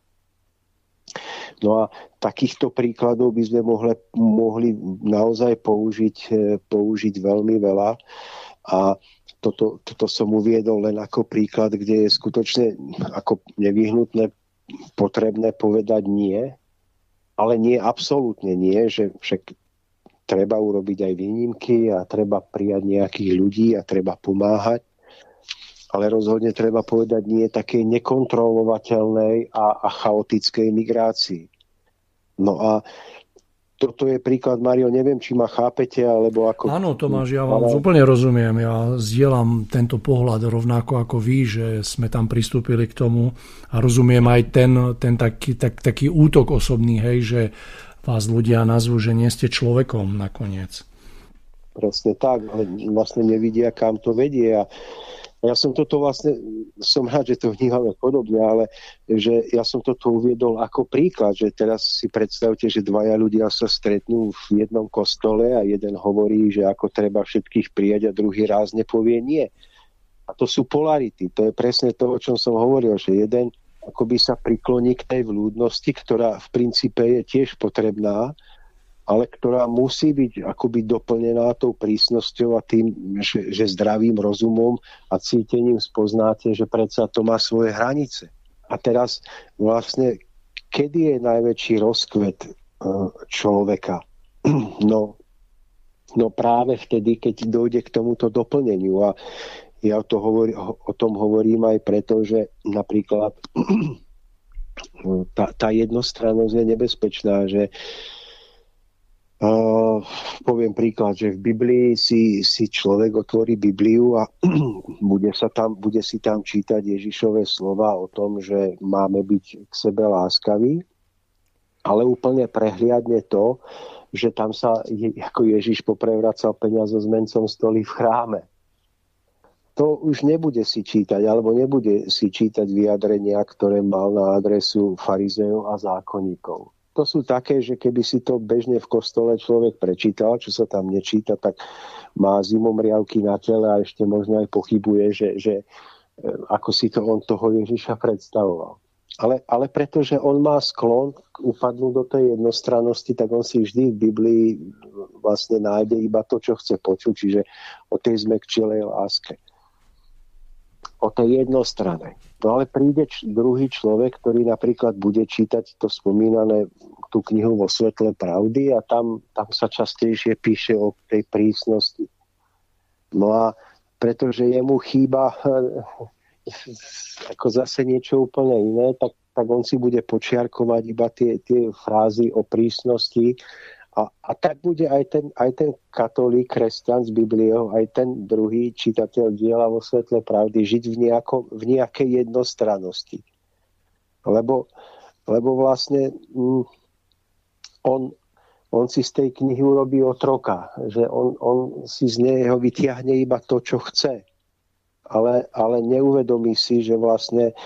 No a takýchto príkladov by sme mohli, mohli naozaj použiť, použiť veľmi veľa. A toto, toto som uviedol len ako príklad, kde je skutočne ako nevyhnutné potrebné povedať nie, ale nie absolútne nie, že však treba urobiť aj výnimky a treba prijať nejakých ľudí a treba pomáhať, ale rozhodne treba povedať nie takej nekontrolovateľnej a, a chaotickej migrácii. No a toto je príklad, Mario, neviem, či ma chápete, alebo ako... Áno, Tomáš, ja vám ale... úplne rozumiem. Ja zdieľam tento pohľad rovnako ako vy, že sme tam pristúpili k tomu a rozumiem aj ten, ten taký, tak, taký útok osobný, hej, že vás ľudia nazvú, že nie ste človekom nakoniec. Presne tak, ale vlastne nevidia, kam to vedie a ja som toto vlastne, som rád, že to vnímame podobne, ale že ja som toto uviedol ako príklad, že teraz si predstavte, že dvaja ľudia sa stretnú v jednom kostole a jeden hovorí, že ako treba všetkých prijať a druhý raz nepovie nie. A to sú polarity. To je presne to, o čom som hovoril, že jeden akoby sa prikloní k tej vľúdnosti, ktorá v princípe je tiež potrebná, ale ktorá musí byť akoby doplnená tou prísnosťou a tým, že, že zdravým rozumom a cítením spoznáte, že predsa to má svoje hranice. A teraz vlastne, kedy je najväčší rozkvet e, človeka? No, no práve vtedy, keď dojde k tomuto doplneniu. A ja to hovorí, o tom hovorím aj preto, že napríklad tá, tá jednostrannosť je nebezpečná, že Uh, poviem príklad, že v Biblii si, si človek otvorí Bibliu a bude, sa tam, bude si tam čítať Ježišové slova o tom, že máme byť k sebe láskaví, ale úplne prehliadne to, že tam sa ako Ježiš poprevracal peniaze s mencom stoli v chráme. To už nebude si čítať, alebo nebude si čítať vyjadrenia, ktoré mal na adresu farizeov a zákonníkov to sú také, že keby si to bežne v kostole človek prečítal, čo sa tam nečíta, tak má zimomriavky na tele a ešte možno aj pochybuje, že, že e, ako si to on toho Ježiša predstavoval. Ale, ale pretože on má sklon upadnúť do tej jednostrannosti, tak on si vždy v Biblii vlastne nájde iba to, čo chce počuť, čiže o tej zmekčilej láske o tej jednostrane. No ale príde č- druhý človek, ktorý napríklad bude čítať to spomínané tú knihu vo svetle pravdy a tam, tam sa častejšie píše o tej prísnosti. No a pretože jemu chýba ako zase niečo úplne iné, tak, tak on si bude počiarkovať iba tie, tie frázy o prísnosti a, a tak bude aj ten, aj ten katolík, kresťan z Bibliou, aj ten druhý čitateľ diela vo svetle pravdy žiť v, nejakom, v nejakej jednostrannosti. Lebo, lebo vlastne mm, on, on si z tej knihy urobí otroka, že on, on si z neho vytiahne iba to, čo chce. Ale, ale neuvedomí si, že vlastne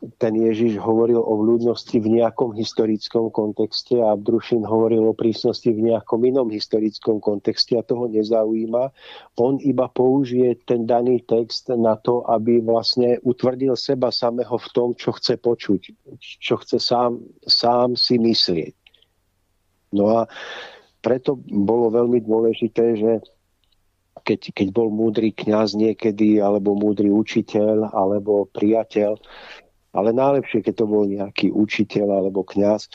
ten Ježiš hovoril o vľúdnosti v nejakom historickom kontexte a Abdrušin hovoril o prísnosti v nejakom inom historickom kontexte a toho nezaujíma. On iba použije ten daný text na to, aby vlastne utvrdil seba samého v tom, čo chce počuť, čo chce sám, sám si myslieť. No a preto bolo veľmi dôležité, že keď, keď bol múdry kňaz niekedy, alebo múdry učiteľ, alebo priateľ, ale najlepšie, keď to bol nejaký učiteľ alebo kňaz,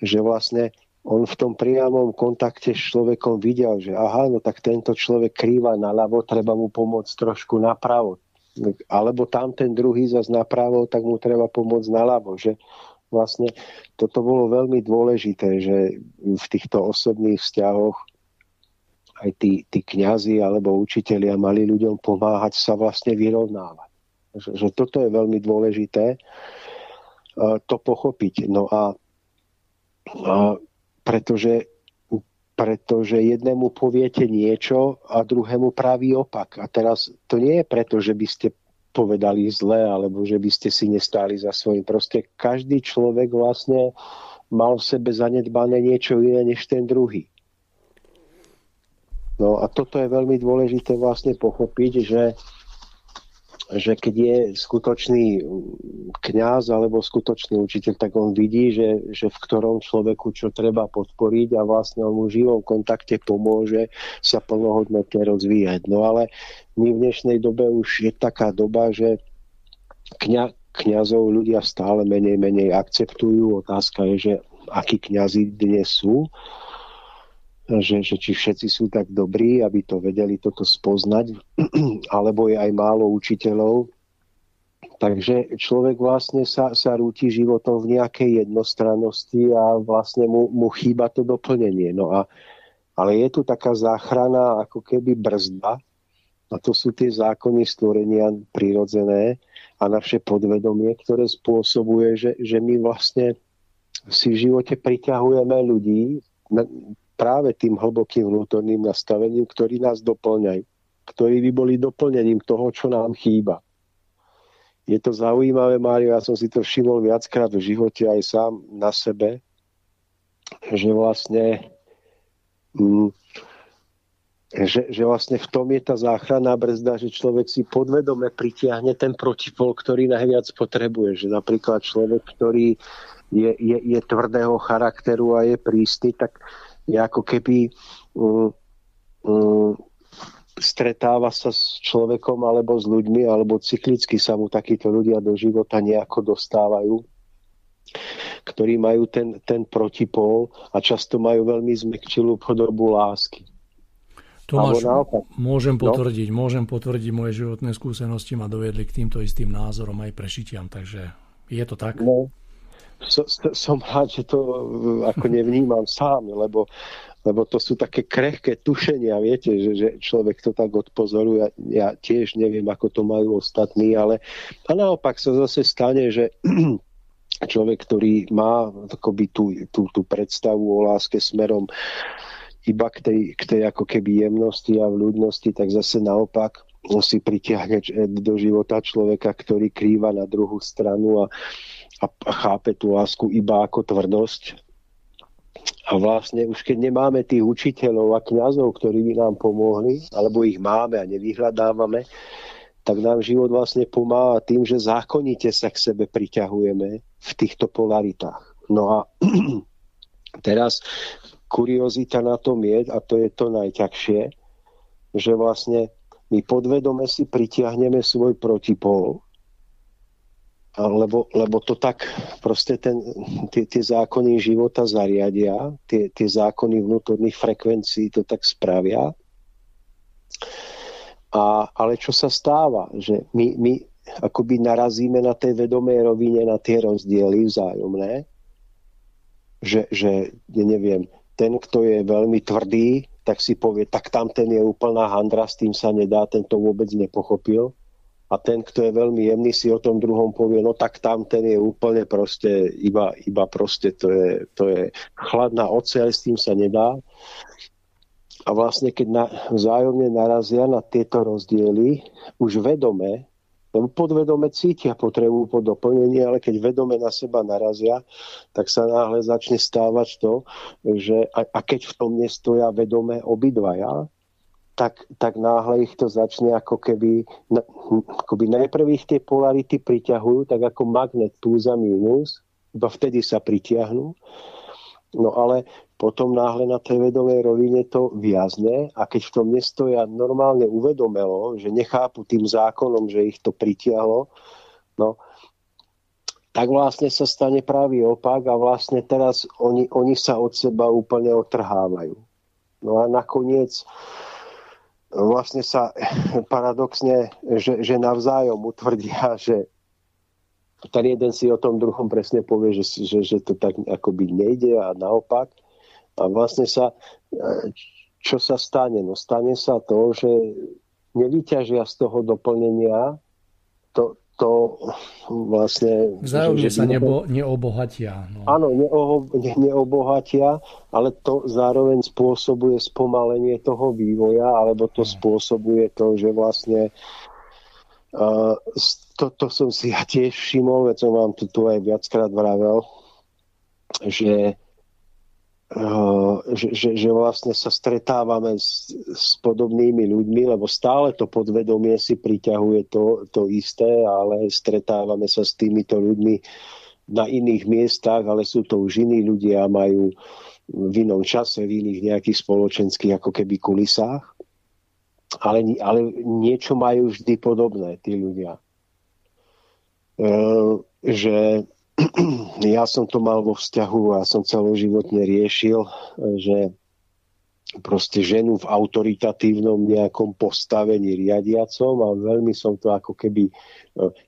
že vlastne on v tom priamom kontakte s človekom videl, že aha, no tak tento človek krýva naľavo, treba mu pomôcť trošku napravo. Alebo tam ten druhý zase napravo, tak mu treba pomôcť naľavo. Že vlastne toto bolo veľmi dôležité, že v týchto osobných vzťahoch aj tí, tí kňazi alebo učitelia mali ľuďom pomáhať sa vlastne vyrovnávať. Že, toto je veľmi dôležité uh, to pochopiť. No a, a pretože, pretože jednému poviete niečo a druhému pravý opak. A teraz to nie je preto, že by ste povedali zle, alebo že by ste si nestáli za svojím. Proste každý človek vlastne mal v sebe zanedbané niečo iné než ten druhý. No a toto je veľmi dôležité vlastne pochopiť, že že keď je skutočný kňaz alebo skutočný učiteľ, tak on vidí, že, že v ktorom človeku čo treba podporiť a vlastne on mu živom kontakte pomôže sa plnohodnotne rozvíjať. No ale my v dnešnej dobe už je taká doba, že kňa, kňazov ľudia stále menej menej akceptujú. Otázka je, že akí kňazi dnes sú že, že či všetci sú tak dobrí, aby to vedeli toto spoznať, alebo je aj málo učiteľov, Takže človek vlastne sa, sa rúti životom v nejakej jednostrannosti a vlastne mu, mu chýba to doplnenie. No a, ale je tu taká záchrana, ako keby brzda, a to sú tie zákony stvorenia prirodzené a naše podvedomie, ktoré spôsobuje, že, že my vlastne si v živote priťahujeme ľudí práve tým hlbokým vnútorným nastavením, ktorí nás doplňajú, ktorí by boli doplnením toho, čo nám chýba je to zaujímavé, Mário, ja som si to všimol viackrát v živote aj sám na sebe, že vlastne mm, že, že vlastne v tom je tá záchranná brzda, že človek si podvedome pritiahne ten protipol, ktorý najviac potrebuje. Že napríklad človek, ktorý je, je, je tvrdého charakteru a je prísny, tak je ako keby um, um, stretáva sa s človekom alebo s ľuďmi, alebo cyklicky sa mu takíto ľudia do života nejako dostávajú, ktorí majú ten, ten protipol a často majú veľmi zmekčilú podobu lásky. Tomáš, môžem no? potvrdiť, no? môžem potvrdiť, moje životné skúsenosti ma dovedli k týmto istým názorom aj prešitiam, takže je to tak? No, so, som rád, že to ako nevnímam sám, lebo lebo to sú také krehké tušenia, viete, že, že človek to tak odpozoruje. Ja, ja tiež neviem, ako to majú ostatní, ale a naopak sa zase stane, že človek, ktorý má akoby tú, tú, tú predstavu o láske smerom iba k tej, k tej ako keby jemnosti a vľudnosti, tak zase naopak si pritiahne do života človeka, ktorý krýva na druhú stranu a, a chápe tú lásku iba ako tvrdosť a vlastne už keď nemáme tých učiteľov a kňazov, ktorí by nám pomohli, alebo ich máme a nevyhľadávame, tak nám život vlastne pomáha tým, že zákonite sa k sebe priťahujeme v týchto polaritách. No a teraz kuriozita na tom je, a to je to najťažšie, že vlastne my podvedome si pritiahneme svoj protipol lebo, lebo to tak proste ten, tie, tie zákony života zariadia, tie, tie zákony vnútorných frekvencií to tak spravia. A, ale čo sa stáva? Že my, my akoby narazíme na tej vedomej rovine na tie rozdiely vzájomné, že, že neviem, ten, kto je veľmi tvrdý, tak si povie, tak tam ten je úplná handra, s tým sa nedá, ten to vôbec nepochopil a ten, kto je veľmi jemný, si o tom druhom povie, no tak tam ten je úplne proste, iba, iba proste, to je, to je chladná oceľ, s tým sa nedá. A vlastne, keď na, vzájomne narazia na tieto rozdiely, už vedome, lebo podvedome cítia potrebu po doplnení, ale keď vedome na seba narazia, tak sa náhle začne stávať to, že a, a keď v tom nestoja vedome obidvaja, tak, tak náhle ich to začne ako keby, akoby najprv ich tie polarity priťahujú, tak ako magnet plus a minus, iba vtedy sa pritiahnu. No ale potom náhle na tej vedomej rovine to viazne a keď v tom nestoja normálne uvedomelo, že nechápu tým zákonom, že ich to pritiahlo, no, tak vlastne sa stane pravý opak a vlastne teraz oni, oni sa od seba úplne otrhávajú. No a nakoniec vlastne sa paradoxne, že, že navzájom utvrdia, že ten jeden si o tom druhom presne povie, že, že, že to tak akoby nejde a naopak. A vlastne sa, čo sa stane? No stane sa to, že nevyťažia z toho doplnenia to, to vlastne... Vzájomne sa nebo, neobohatia. No. Áno, neoho, ne, neobohatia, ale to zároveň spôsobuje spomalenie toho vývoja, alebo to no. spôsobuje to, že vlastne uh, to, to som si ja tiež všimol, veď som vám tu, tu aj viackrát vravel, že že, že, že vlastne sa stretávame s, s podobnými ľuďmi, lebo stále to podvedomie si priťahuje to, to isté, ale stretávame sa s týmito ľuďmi na iných miestach, ale sú to už iní ľudia, majú v inom čase, v iných nejakých spoločenských ako keby kulisách. Ale, ale niečo majú vždy podobné, tí ľudia. E, že ja som to mal vo vzťahu a som celoživotne riešil, že proste ženu v autoritatívnom nejakom postavení riadiacom a veľmi som to ako keby e,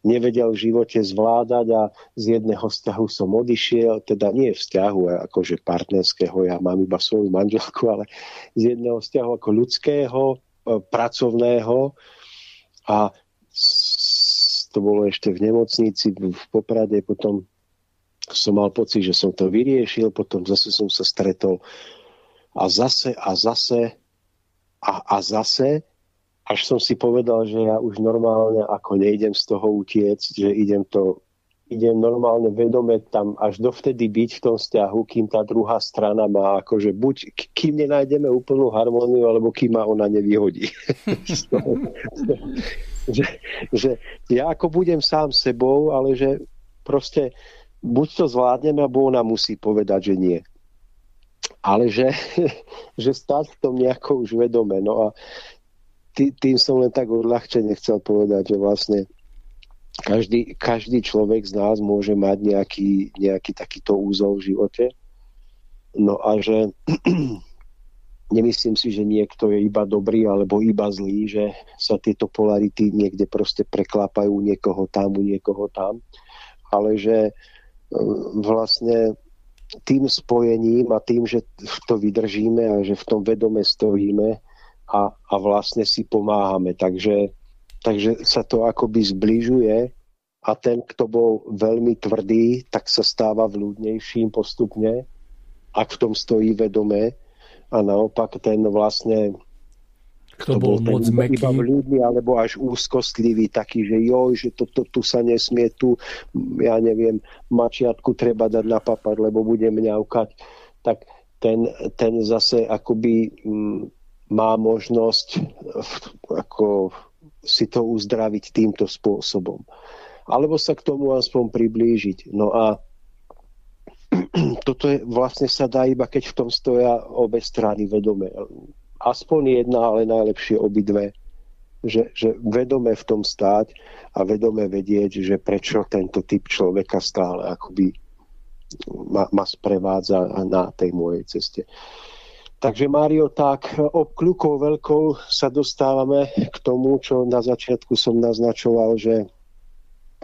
nevedel v živote zvládať a z jedného vzťahu som odišiel, teda nie vzťahu akože partnerského, ja mám iba svoju manželku, ale z jedného vzťahu ako ľudského, e, pracovného a to bolo ešte v nemocnici v Poprade, potom som mal pocit, že som to vyriešil, potom zase som sa stretol a zase a zase a, a zase, až som si povedal, že ja už normálne ako nejdem z toho utiec, že idem to idem normálne vedome tam až dovtedy byť v tom vzťahu, kým tá druhá strana má akože buď, kým nenájdeme úplnú harmóniu, alebo kým ma ona nevyhodí. že, že ja ako budem sám sebou, ale že proste buď to zvládneme, alebo ona musí povedať, že nie ale že, že stať v tom nejako už vedome. No a tý, tým som len tak odľahčene chcel povedať, že vlastne každý, každý človek z nás môže mať nejaký, nejaký takýto úzol v živote. No a že nemyslím si, že niekto je iba dobrý alebo iba zlý, že sa tieto polarity niekde proste preklápajú niekoho tam, u niekoho tam, ale že vlastne tým spojením a tým, že to vydržíme a že v tom vedome stojíme a, a vlastne si pomáhame. Takže, takže sa to akoby zbližuje a ten, kto bol veľmi tvrdý, tak sa stáva vľúdnejším postupne, ak v tom stojí vedome a naopak ten vlastne kto bol, bol moc meký. Iba vľúdny, alebo až úzkostlivý, taký, že joj, že to, to, tu sa nesmie, tu, ja neviem, mačiatku treba dať na papad, lebo bude mňaukať, tak ten, ten zase akoby m, mm, má možnosť ako si to uzdraviť týmto spôsobom. Alebo sa k tomu aspoň priblížiť. No a toto je, vlastne sa dá iba, keď v tom stoja obe strany vedome aspoň jedna, ale najlepšie obidve, že, že vedome v tom stáť a vedome vedieť, že prečo tento typ človeka stále akoby ma, ma sprevádza na tej mojej ceste. Takže Mário, tak obkľukou veľkou sa dostávame k tomu, čo na začiatku som naznačoval, že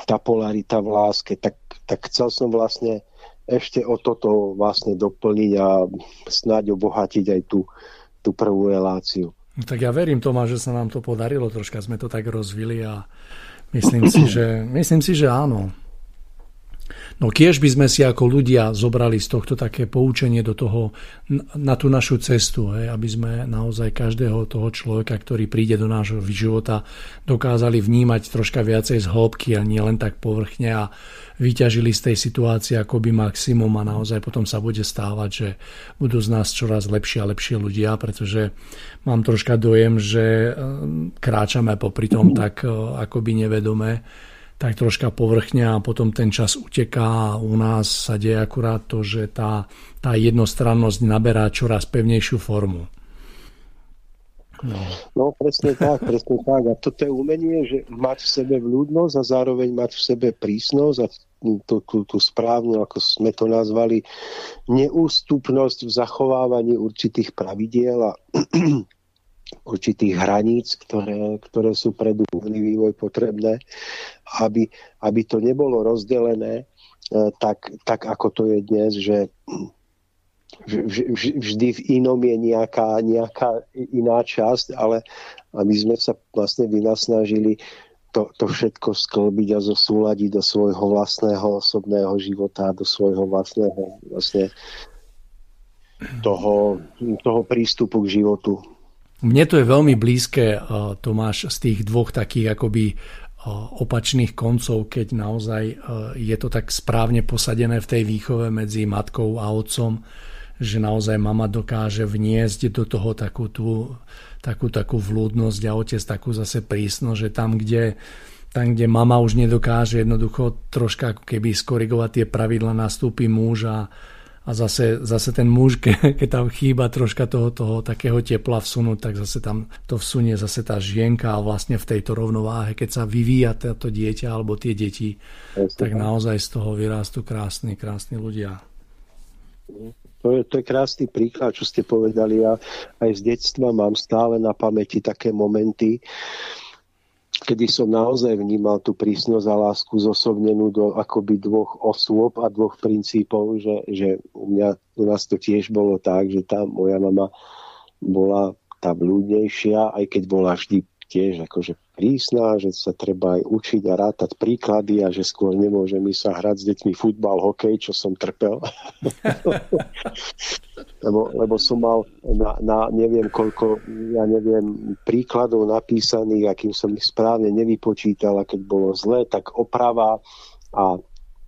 tá polarita v láske, tak, tak chcel som vlastne ešte o toto vlastne doplniť a snáď obohatiť aj tú, tú prvú reláciu. No, tak ja verím, Tomáš, že sa nám to podarilo, troška sme to tak rozvili a myslím si, že, myslím si, že áno. No kiež by sme si ako ľudia zobrali z tohto také poučenie do toho, na tú našu cestu, hej, aby sme naozaj každého toho človeka, ktorý príde do nášho života, dokázali vnímať troška viacej z hĺbky a nie len tak povrchne a vyťažili z tej situácie akoby maximum a naozaj potom sa bude stávať, že budú z nás čoraz lepšie a lepšie ľudia, pretože mám troška dojem, že kráčame popri tom tak akoby nevedome tak troška povrchne a potom ten čas uteká a u nás sa deje akurát to, že tá, tá jednostrannosť naberá čoraz pevnejšiu formu. No. no presne tak, presne tak. A toto je umenie, že mať v sebe vľúdnosť a zároveň mať v sebe prísnosť a tú, tú, tú správnu, ako sme to nazvali, neústupnosť v zachovávaní určitých pravidiel a určitých hraníc, ktoré, ktoré sú pre duchovný vývoj potrebné, aby, aby to nebolo rozdelené e, tak, tak ako to je dnes, že vždy v inom je nejaká, nejaká iná časť, ale aby sme sa vlastne vynasnažili to, to všetko sklbiť a zosúľadiť do svojho vlastného osobného života, do svojho vlastného vlastne toho, toho prístupu k životu. Mne to je veľmi blízke, eh, Tomáš, z tých dvoch takých akoby eh, opačných koncov, keď naozaj eh, je to tak správne posadené v tej výchove medzi matkou a otcom, že naozaj mama dokáže vniesť do toho takú tú, takú, takú vľúdnosť a otec takú zase prísnosť, že tam, kde tam, kde mama už nedokáže jednoducho troška ako keby skorigovať tie pravidla, nastúpi muž a, a zase, zase ten muž, ke, keď tam chýba troška toho, toho takého tepla vsunúť, tak zase tam to vsunie zase tá žienka a vlastne v tejto rovnováhe, keď sa vyvíja to dieťa alebo tie deti, tak naozaj z toho vyrástu krásni, krásni ľudia. To To je, to je krásny príklad, čo ste povedali. Ja aj z detstva mám stále na pamäti také momenty, kedy som naozaj vnímal tú prísnosť a lásku zosobnenú do akoby dvoch osôb a dvoch princípov, že, že u mňa u nás to tiež bolo tak, že tá moja mama bola tá blúdnejšia, aj keď bola vždy tiež akože prísna, že sa treba aj učiť a rátať príklady a že skôr nemôžeme sa hrať s deťmi futbal, hokej, čo som trpel. lebo, lebo som mal na, na neviem koľko, ja neviem, príkladov napísaných, akým som ich správne nevypočítal a keď bolo zle, tak oprava a,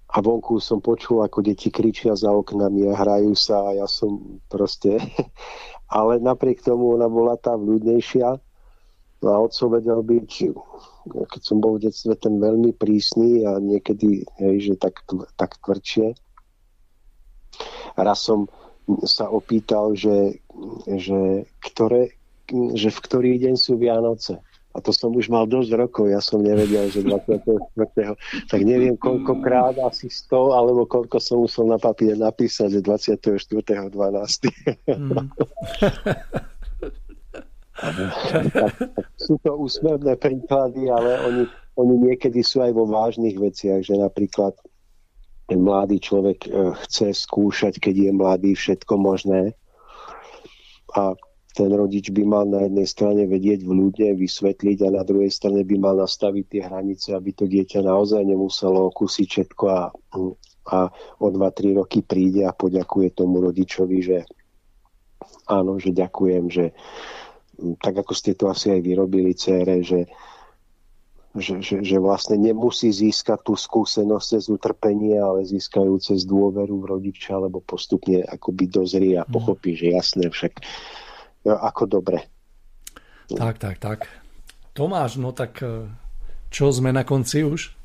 a vonku som počul, ako deti kričia za oknami a hrajú sa a ja som proste... Ale napriek tomu ona bola tá vľudnejšia No a otco vedel byť, keď som bol v detstve, ten veľmi prísny a niekedy, hej, že tak, tak tvrdšie. Raz som sa opýtal, že, že, ktoré, že v ktorý deň sú Vianoce. A to som už mal dosť rokov, ja som nevedel, že 24. Tak neviem koľkokrát, asi 100, alebo koľko som musel na papier napísať, že 24.12. Mm. sú to úsmevné príklady, ale oni, oni niekedy sú aj vo vážnych veciach, že napríklad ten mladý človek e, chce skúšať, keď je mladý, všetko možné. A ten rodič by mal na jednej strane vedieť v ľudne, vysvetliť a na druhej strane by mal nastaviť tie hranice, aby to dieťa naozaj nemuselo okúsiť všetko a, a o 2-3 roky príde a poďakuje tomu rodičovi, že áno, že ďakujem, že tak ako ste to asi aj vyrobili cére, že, že, že, že vlastne nemusí získať tú skúsenosť cez utrpenie, ale získajú cez dôveru v rodiča, alebo postupne akoby dozrie a mhm. pochopí, že jasné však ako dobre. Tak, tak, tak. Tomáš, no tak e, čo sme na konci už?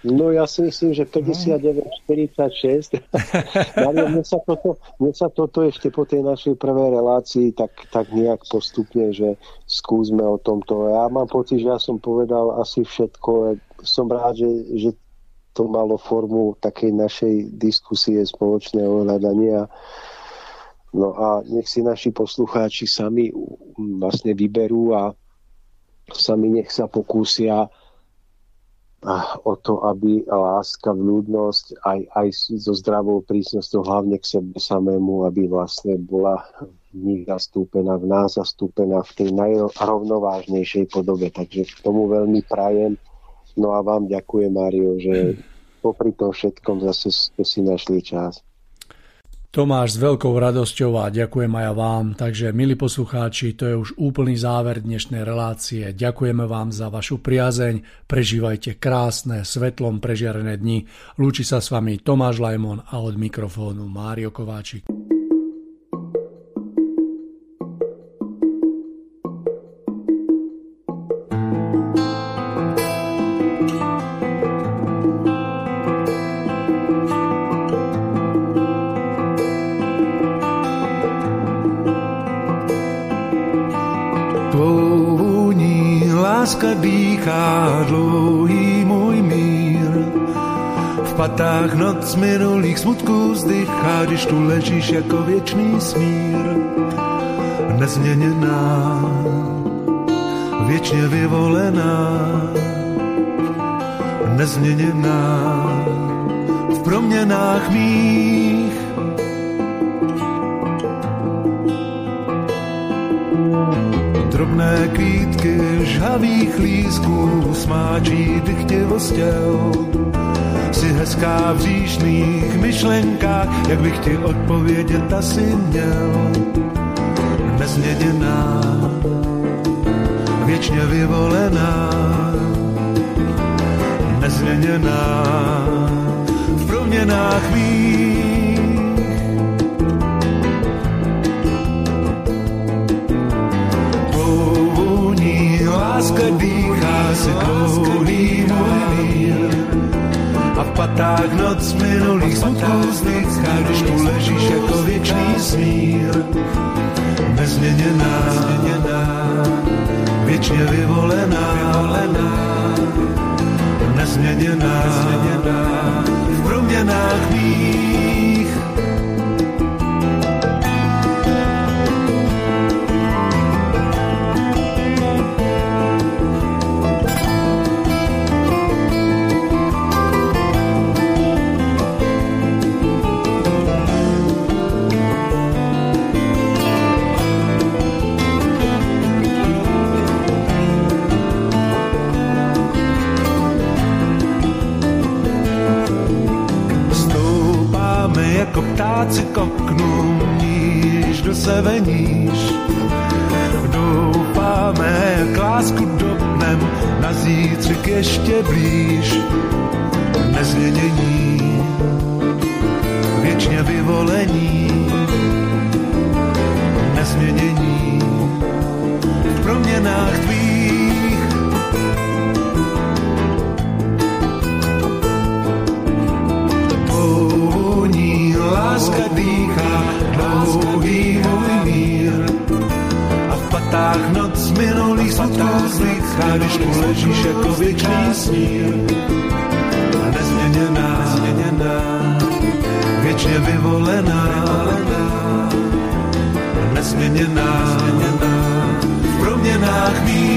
No ja si myslím, že 59-46. mne, sa toto, mne sa toto ešte po tej našej prvej relácii tak, tak nejak postupne, že skúsme o tomto. Ja mám pocit, že ja som povedal asi všetko. Som rád, že, že to malo formu takej našej diskusie spoločného hľadania. No a nech si naši poslucháči sami vlastne vyberú a sami nech sa pokúsia o to, aby láska, vľúdnosť aj, aj so zdravou prísnosťou, hlavne k sebe samému, aby vlastne bola v nich zastúpená, v nás zastúpená v tej najrovnovážnejšej podobe. Takže k tomu veľmi prajem. No a vám ďakujem, Mário, že popri tom všetkom zase ste si našli čas. Tomáš, s veľkou radosťou a ďakujem aj vám. Takže, milí poslucháči, to je už úplný záver dnešnej relácie. Ďakujeme vám za vašu priazeň, prežívajte krásne, svetlom prežiarené dni. Lúči sa s vami Tomáš Lajmon a od mikrofónu Mário Kováčik. Láska dýchá dlouhý můj mír. V patách noc minulých smutků vzdychá, když tu ležíš jako věčný smír. Nezměněná, věčně vyvolená, nezměněná v proměnách mých drobné kvítky žhavých lísků smáčí dychtivostěl. Si hezká v říšných myšlenkách, jak bych ti odpovědět asi měl. Nezměněná, věčně vyvolená, nezměněná v proměnách mých láska dýchá si dlouhý můj mír. A v patách noc minulých smutků vzdychá, když tu ležíš jako věčný smír. Nezměněná, věčně vyvolená, vyvolená nezměněná, nezměněná v proměnách mých níž. Doufáme, jak lásku dopnem, na zítřek ještě blíž. Nezměnění, věčně vyvolení, nezměnění v proměnách tvých. Patách noc minulých smutků zlíchá, když tu ležíš jako věčný snír. Nezměněná, nezměněná, věčně vyvolená, nezměněná, nezměněná v proměnách mír.